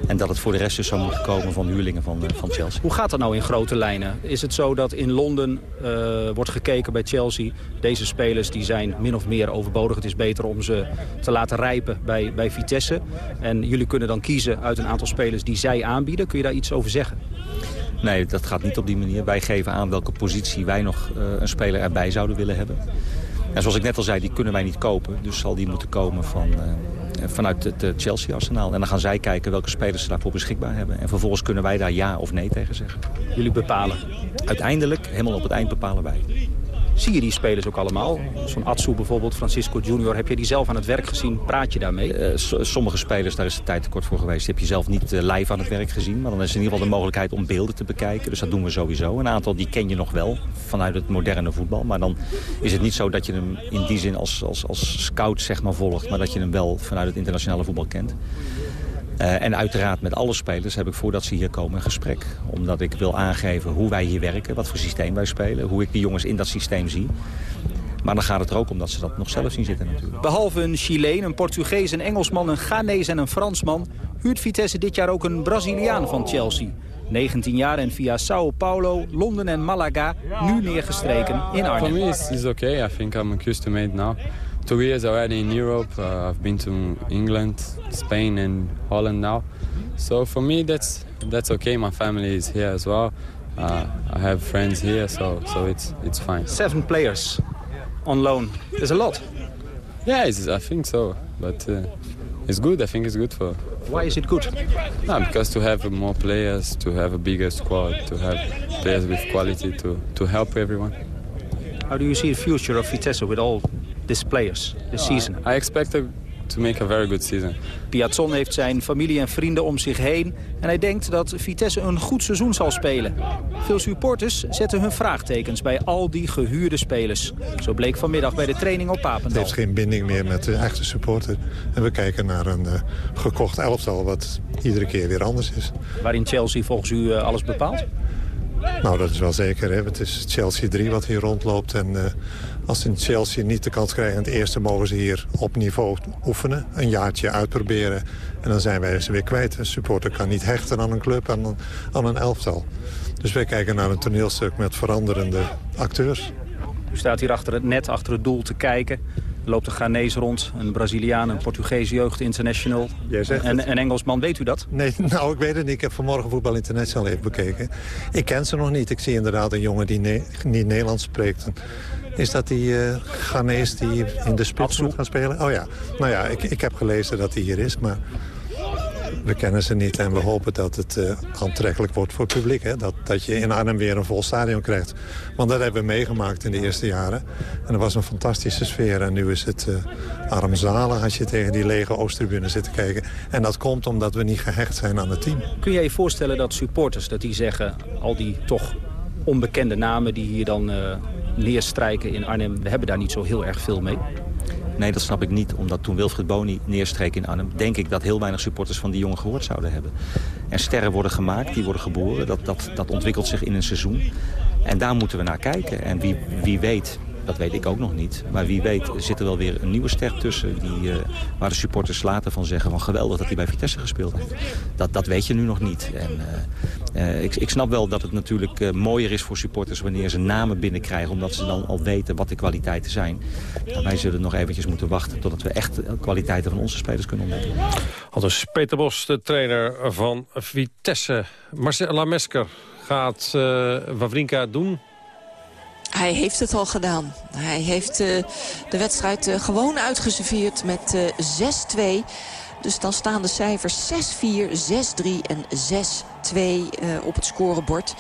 En dat het voor de rest dus zou moeten komen van huurlingen van, van Chelsea. Hoe gaat dat nou in grote lijnen? Is het zo dat in Londen uh, wordt gekeken bij Chelsea... deze spelers die zijn min of meer overbodig. Het is beter om ze te laten rijpen bij, bij Vitesse. En jullie kunnen dan kiezen uit een aantal spelers die zij aanbieden. Kun je daar iets over zeggen? Nee, dat gaat niet op die manier. Wij geven aan welke positie wij nog uh, een speler erbij zouden willen hebben. En zoals ik net al zei, die kunnen wij niet kopen. Dus zal die moeten komen van, uh, vanuit het Chelsea-arsenaal. En dan gaan zij kijken welke spelers ze daarvoor beschikbaar hebben. En vervolgens kunnen wij daar ja of nee tegen zeggen. Jullie bepalen? Uiteindelijk, helemaal op het eind bepalen wij. Zie je die spelers ook allemaal? Zo'n Atsu bijvoorbeeld, Francisco Junior. Heb je die zelf aan het werk gezien? Praat je daarmee? Uh, sommige spelers, daar is de tijd tekort voor geweest. Die heb je zelf niet uh, live aan het werk gezien. Maar dan is in ieder geval de mogelijkheid om beelden te bekijken. Dus dat doen we sowieso. Een aantal die ken je nog wel vanuit het moderne voetbal. Maar dan is het niet zo dat je hem in die zin als, als, als scout zeg maar, volgt. Maar dat je hem wel vanuit het internationale voetbal kent. Uh, en uiteraard met alle spelers heb ik voordat ze hier komen een gesprek. Omdat ik wil aangeven hoe wij hier werken, wat voor systeem wij spelen. Hoe ik die jongens in dat systeem zie. Maar dan gaat het er ook om dat ze dat nog zelf zien zitten natuurlijk. Behalve een Chileen, een Portugees, een Engelsman, een Ghanese en een Fransman... huurt Vitesse dit jaar ook een Braziliaan van Chelsea. 19 jaar en via Sao Paulo, Londen en Malaga nu neergestreken in Arnhem. For me it's, it's okay. I think I'm used to it now. Two years already in Europe. Uh, I've been to England, Spain and Holland now. So for me that's that's okay. My family is here as well. Uh, I have friends here, so so it's it's fine. Seven players on loan. There's a lot. Yeah, I think so. But uh, it's good. I think it's good for. Why is it good? No, because to have more players, to have a bigger squad, to have players with quality, to to help everyone. How do you see the future of Vitesse with all these players this season? I expect to make a very good season. Piazzon heeft zijn familie en vrienden om zich heen en hij denkt dat Vitesse een goed seizoen zal spelen. Veel supporters zetten hun vraagtekens bij al die gehuurde spelers. Zo bleek vanmiddag bij de training op Papendal. Het heeft geen binding meer met de echte supporter. En we kijken naar een uh, gekocht elftal wat iedere keer weer anders is. Waarin Chelsea volgens u uh, alles bepaalt? Nou, dat is wel zeker. Hè? Het is Chelsea 3 wat hier rondloopt. En uh, als ze in Chelsea niet de kans krijgen... het eerste mogen ze hier op niveau oefenen. Een jaartje uitproberen. En dan zijn wij ze weer kwijt. Een supporter kan niet hechten aan een club, aan een, aan een elftal. Dus wij kijken naar een toneelstuk met veranderende acteurs. U staat hier achter het net, achter het doel te kijken. Er loopt een Ghanese rond, een Braziliaan, een Portugese jeugd international. En een Engelsman, weet u dat? Nee, nou, ik weet het niet. Ik heb vanmorgen Voetbal International even bekeken. Ik ken ze nog niet. Ik zie inderdaad een jongen die ne niet Nederlands spreekt. Is dat die uh, Ghanese die in de spits moet gaan spelen? Oh ja, nou ja, ik, ik heb gelezen dat hij hier is, maar we kennen ze niet en we hopen dat het uh, aantrekkelijk wordt voor het publiek. Hè? Dat, dat je in Arnhem weer een vol stadion krijgt. Want dat hebben we meegemaakt in de eerste jaren. En er was een fantastische sfeer. En nu is het uh, armzalig als je tegen die lege Oosttribune zit te kijken. En dat komt omdat we niet gehecht zijn aan het team. Kun jij je voorstellen dat supporters, dat die zeggen... al die toch onbekende namen die hier dan uh, neerstrijken in Arnhem... we hebben daar niet zo heel erg veel mee? Nee, dat snap ik niet. Omdat toen Wilfried Boni neerstreek in Arnhem... denk ik dat heel weinig supporters van die jongen gehoord zouden hebben. En sterren worden gemaakt, die worden geboren. Dat, dat, dat ontwikkelt zich in een seizoen. En daar moeten we naar kijken. En wie, wie weet Dat weet ik ook nog niet. Maar wie weet zit er wel weer een nieuwe ster tussen... Die, waar de supporters later van zeggen van geweldig dat hij bij Vitesse gespeeld heeft. Dat, dat weet je nu nog niet. En, ik, ik snap wel dat het natuurlijk mooier is voor supporters... wanneer ze namen binnenkrijgen, omdat ze dan al weten wat de kwaliteiten zijn. wij zullen nog eventjes moeten wachten totdat we echt de kwaliteiten van onze spelers kunnen ontdekken. Al dus Peter Bos, de trainer van Vitesse. Marcella Mesker gaat Wawrinka doen? Hij heeft het al gedaan. Hij heeft uh, de wedstrijd uh, gewoon uitgeserveerd met 6-2. Dus dan staan de cijfers 6-4, 6-3 en 6-2 op het scorebord.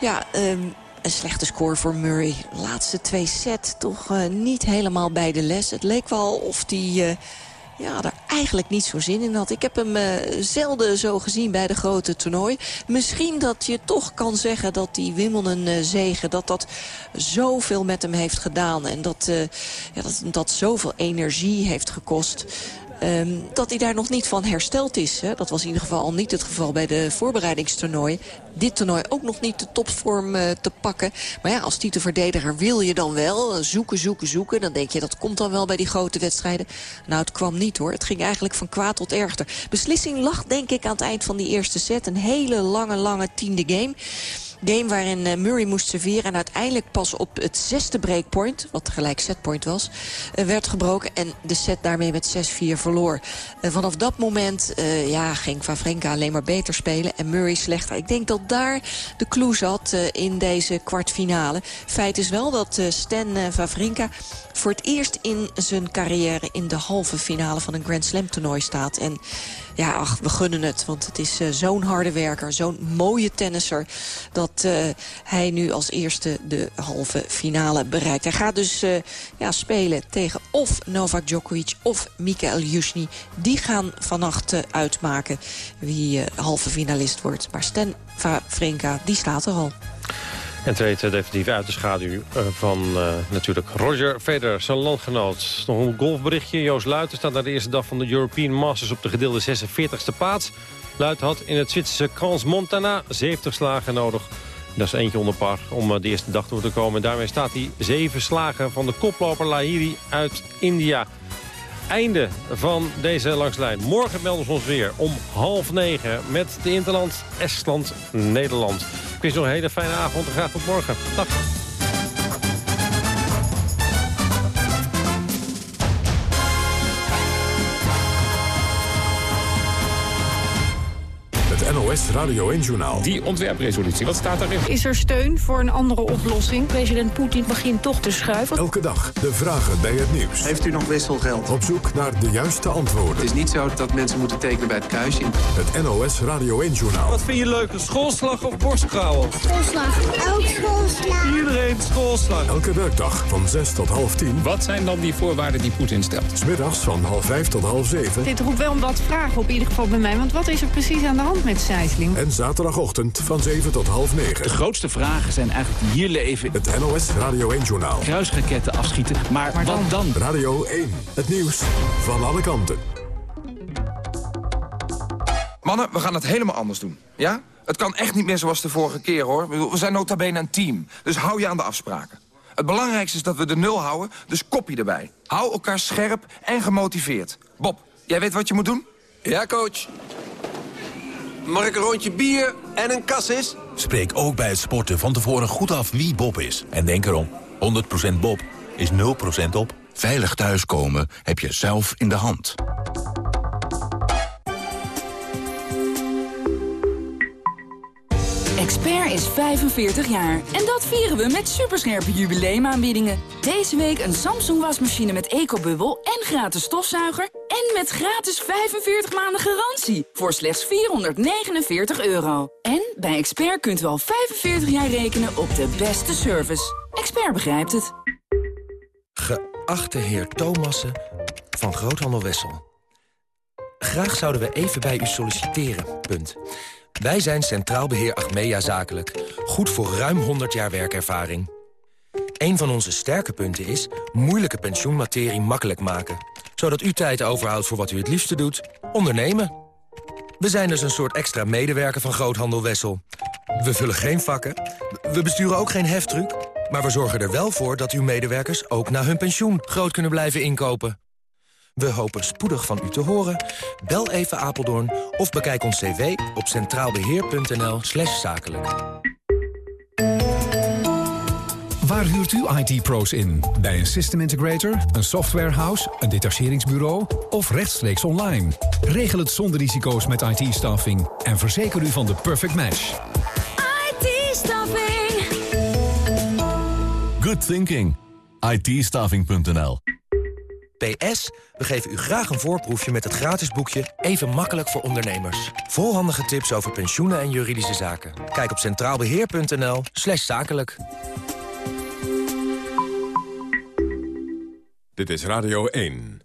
Ja, um, een slechte score voor Murray. Laatste twee set toch niet helemaal bij de les. Het leek wel of hij ja, er eigenlijk niet zo zin in had. Ik heb hem uh, zelden zo gezien bij de grote toernooi. Misschien dat je toch kan zeggen dat die Wimbledon zegen... dat dat zoveel met hem heeft gedaan. En dat, ja, dat, dat zoveel energie heeft gekost. Um, dat hij daar nog niet van hersteld is. Hè. Dat was in ieder geval al niet het geval bij de voorbereidingstoernooi. Dit toernooi ook nog niet de topvorm uh, te pakken. Maar ja, als titelverdediger wil je dan wel zoeken, zoeken, zoeken. Dan denk je, dat komt dan wel bij die grote wedstrijden. Nou, het kwam niet hoor. Het ging eigenlijk van kwaad tot erger. Beslissing lag denk ik aan het eind van die eerste set. Een hele lange, lange tiende game. Game waarin uh, Murray moest serveren. En uiteindelijk pas op het zesde breakpoint, wat tegelijk setpoint was, uh, werd gebroken. En de set daarmee met 6-4 verloor. Uh, vanaf dat moment ja, ging Wawrinka alleen maar beter spelen. En Murray slechter. Ik denk dat daar de clue zat in deze kwartfinale. Feit is wel dat Stan Wawrinka voor het eerst in zijn carrière in de halve finale van een Grand Slam toernooi staat. En ja, ach, we gunnen het. Want het is uh, zo'n harde werker, zo'n mooie tennisser... dat uh, hij nu als eerste de halve finale bereikt. Hij gaat dus uh, ja, spelen tegen of Novak Djokovic of Mikael Jusni. Die gaan vannacht uitmaken wie halve finalist wordt. Maar Stan Wawrinka, die staat er al. En treedt definitief uit de schaduw van uh, natuurlijk Roger Federer, zijn landgenoot. Nog een golfberichtje. Joost Luiten staat na de eerste dag van de European Masters op de gedeelde 46e plaats. Luiten had in het Zwitserse Crans Montana 70 slagen nodig. Dat is eentje onder par om de eerste dag door te komen. En daarmee staat hij zeven slagen van de koploper Lahiri uit India einde van deze langslijn. Morgen melden we ons weer om half negen met de Interland Estland-Nederland. Ik wens nog een hele fijne avond en graag tot morgen. Dag. NOS Radio 1-journaal. Die ontwerpresolutie, wat staat daarin? Is er steun voor een andere oplossing? President Poetin begint toch te schuiven. Elke dag de vragen bij het nieuws. Heeft u nog wisselgeld? Op zoek naar de juiste antwoorden. Het is niet zo dat mensen moeten tekenen bij het kruisje. Het NOS Radio 1-journaal. Wat vind je leuker, schoolslag of borstkrauwel? Schoolslag. Ook schoolslag. Iedereen schoolslag. Elke werkdag van 6 tot half 10. Wat zijn dan die voorwaarden die Poetin stelt? Smiddags van half 5 tot half 7. Dit roept wel wat vragen op, in ieder geval bij mij. Want wat is er precies aan de hand met En zaterdagochtend van 7 tot half 9. De grootste vragen zijn eigenlijk die hier leven. Het NOS Radio 1-journaal. Kruisraketten afschieten, maar, maar wat dan? Radio 1, het nieuws van alle kanten. Mannen, we gaan het helemaal anders doen. Ja? Het kan echt niet meer zoals de vorige keer, hoor. We zijn nota bene een team. Dus hou je aan de afspraken. Het belangrijkste is dat we de nul houden, dus kopje erbij. Hou elkaar scherp en gemotiveerd. Bob, jij weet wat je moet doen? Ja, coach. Mag ik een rondje bier en een kassis? Spreek ook bij het sporten van tevoren goed af wie Bob is. En denk erom, 100% Bob is 0% op. Veilig thuiskomen heb je zelf in de hand. Is 45 jaar en dat vieren we met superscherpe jubileumaanbiedingen. Deze week een Samsung wasmachine met ecobubbel en gratis stofzuiger... en met gratis 45 maanden garantie voor slechts 449 euro. En bij Expert kunt u al 45 jaar rekenen op de beste service. Expert begrijpt het. Geachte heer Thomassen van Groothandel Wessel. Graag zouden we even bij u solliciteren, punt. Wij zijn Centraal Beheer Achmea Zakelijk. Goed voor ruim 100 jaar werkervaring. Een van onze sterke punten is moeilijke pensioenmaterie makkelijk maken. Zodat u tijd overhoudt voor wat u het liefste doet, ondernemen. We zijn dus een soort extra medewerker van Groothandel Wessel. We vullen geen vakken, we besturen ook geen heftruck... Maar we zorgen er wel voor dat uw medewerkers ook na hun pensioen groot kunnen blijven inkopen. We hopen spoedig van u te horen. Bel even Apeldoorn of bekijk ons cv op centraalbeheer.nl slash zakelijk. Waar huurt u IT-pro's in? Bij een system integrator, een softwarehouse, een detacheringsbureau of rechtstreeks online? Regel het zonder risico's met IT-staffing en verzeker u van de perfect match. IT-staffing. Good thinking. itstaffing.nl PS, we geven u graag een voorproefje met het gratis boekje Even makkelijk voor ondernemers. Vol handige tips over pensioenen en juridische zaken. Kijk op centraalbeheer.nl slash zakelijk. Dit is Radio 1.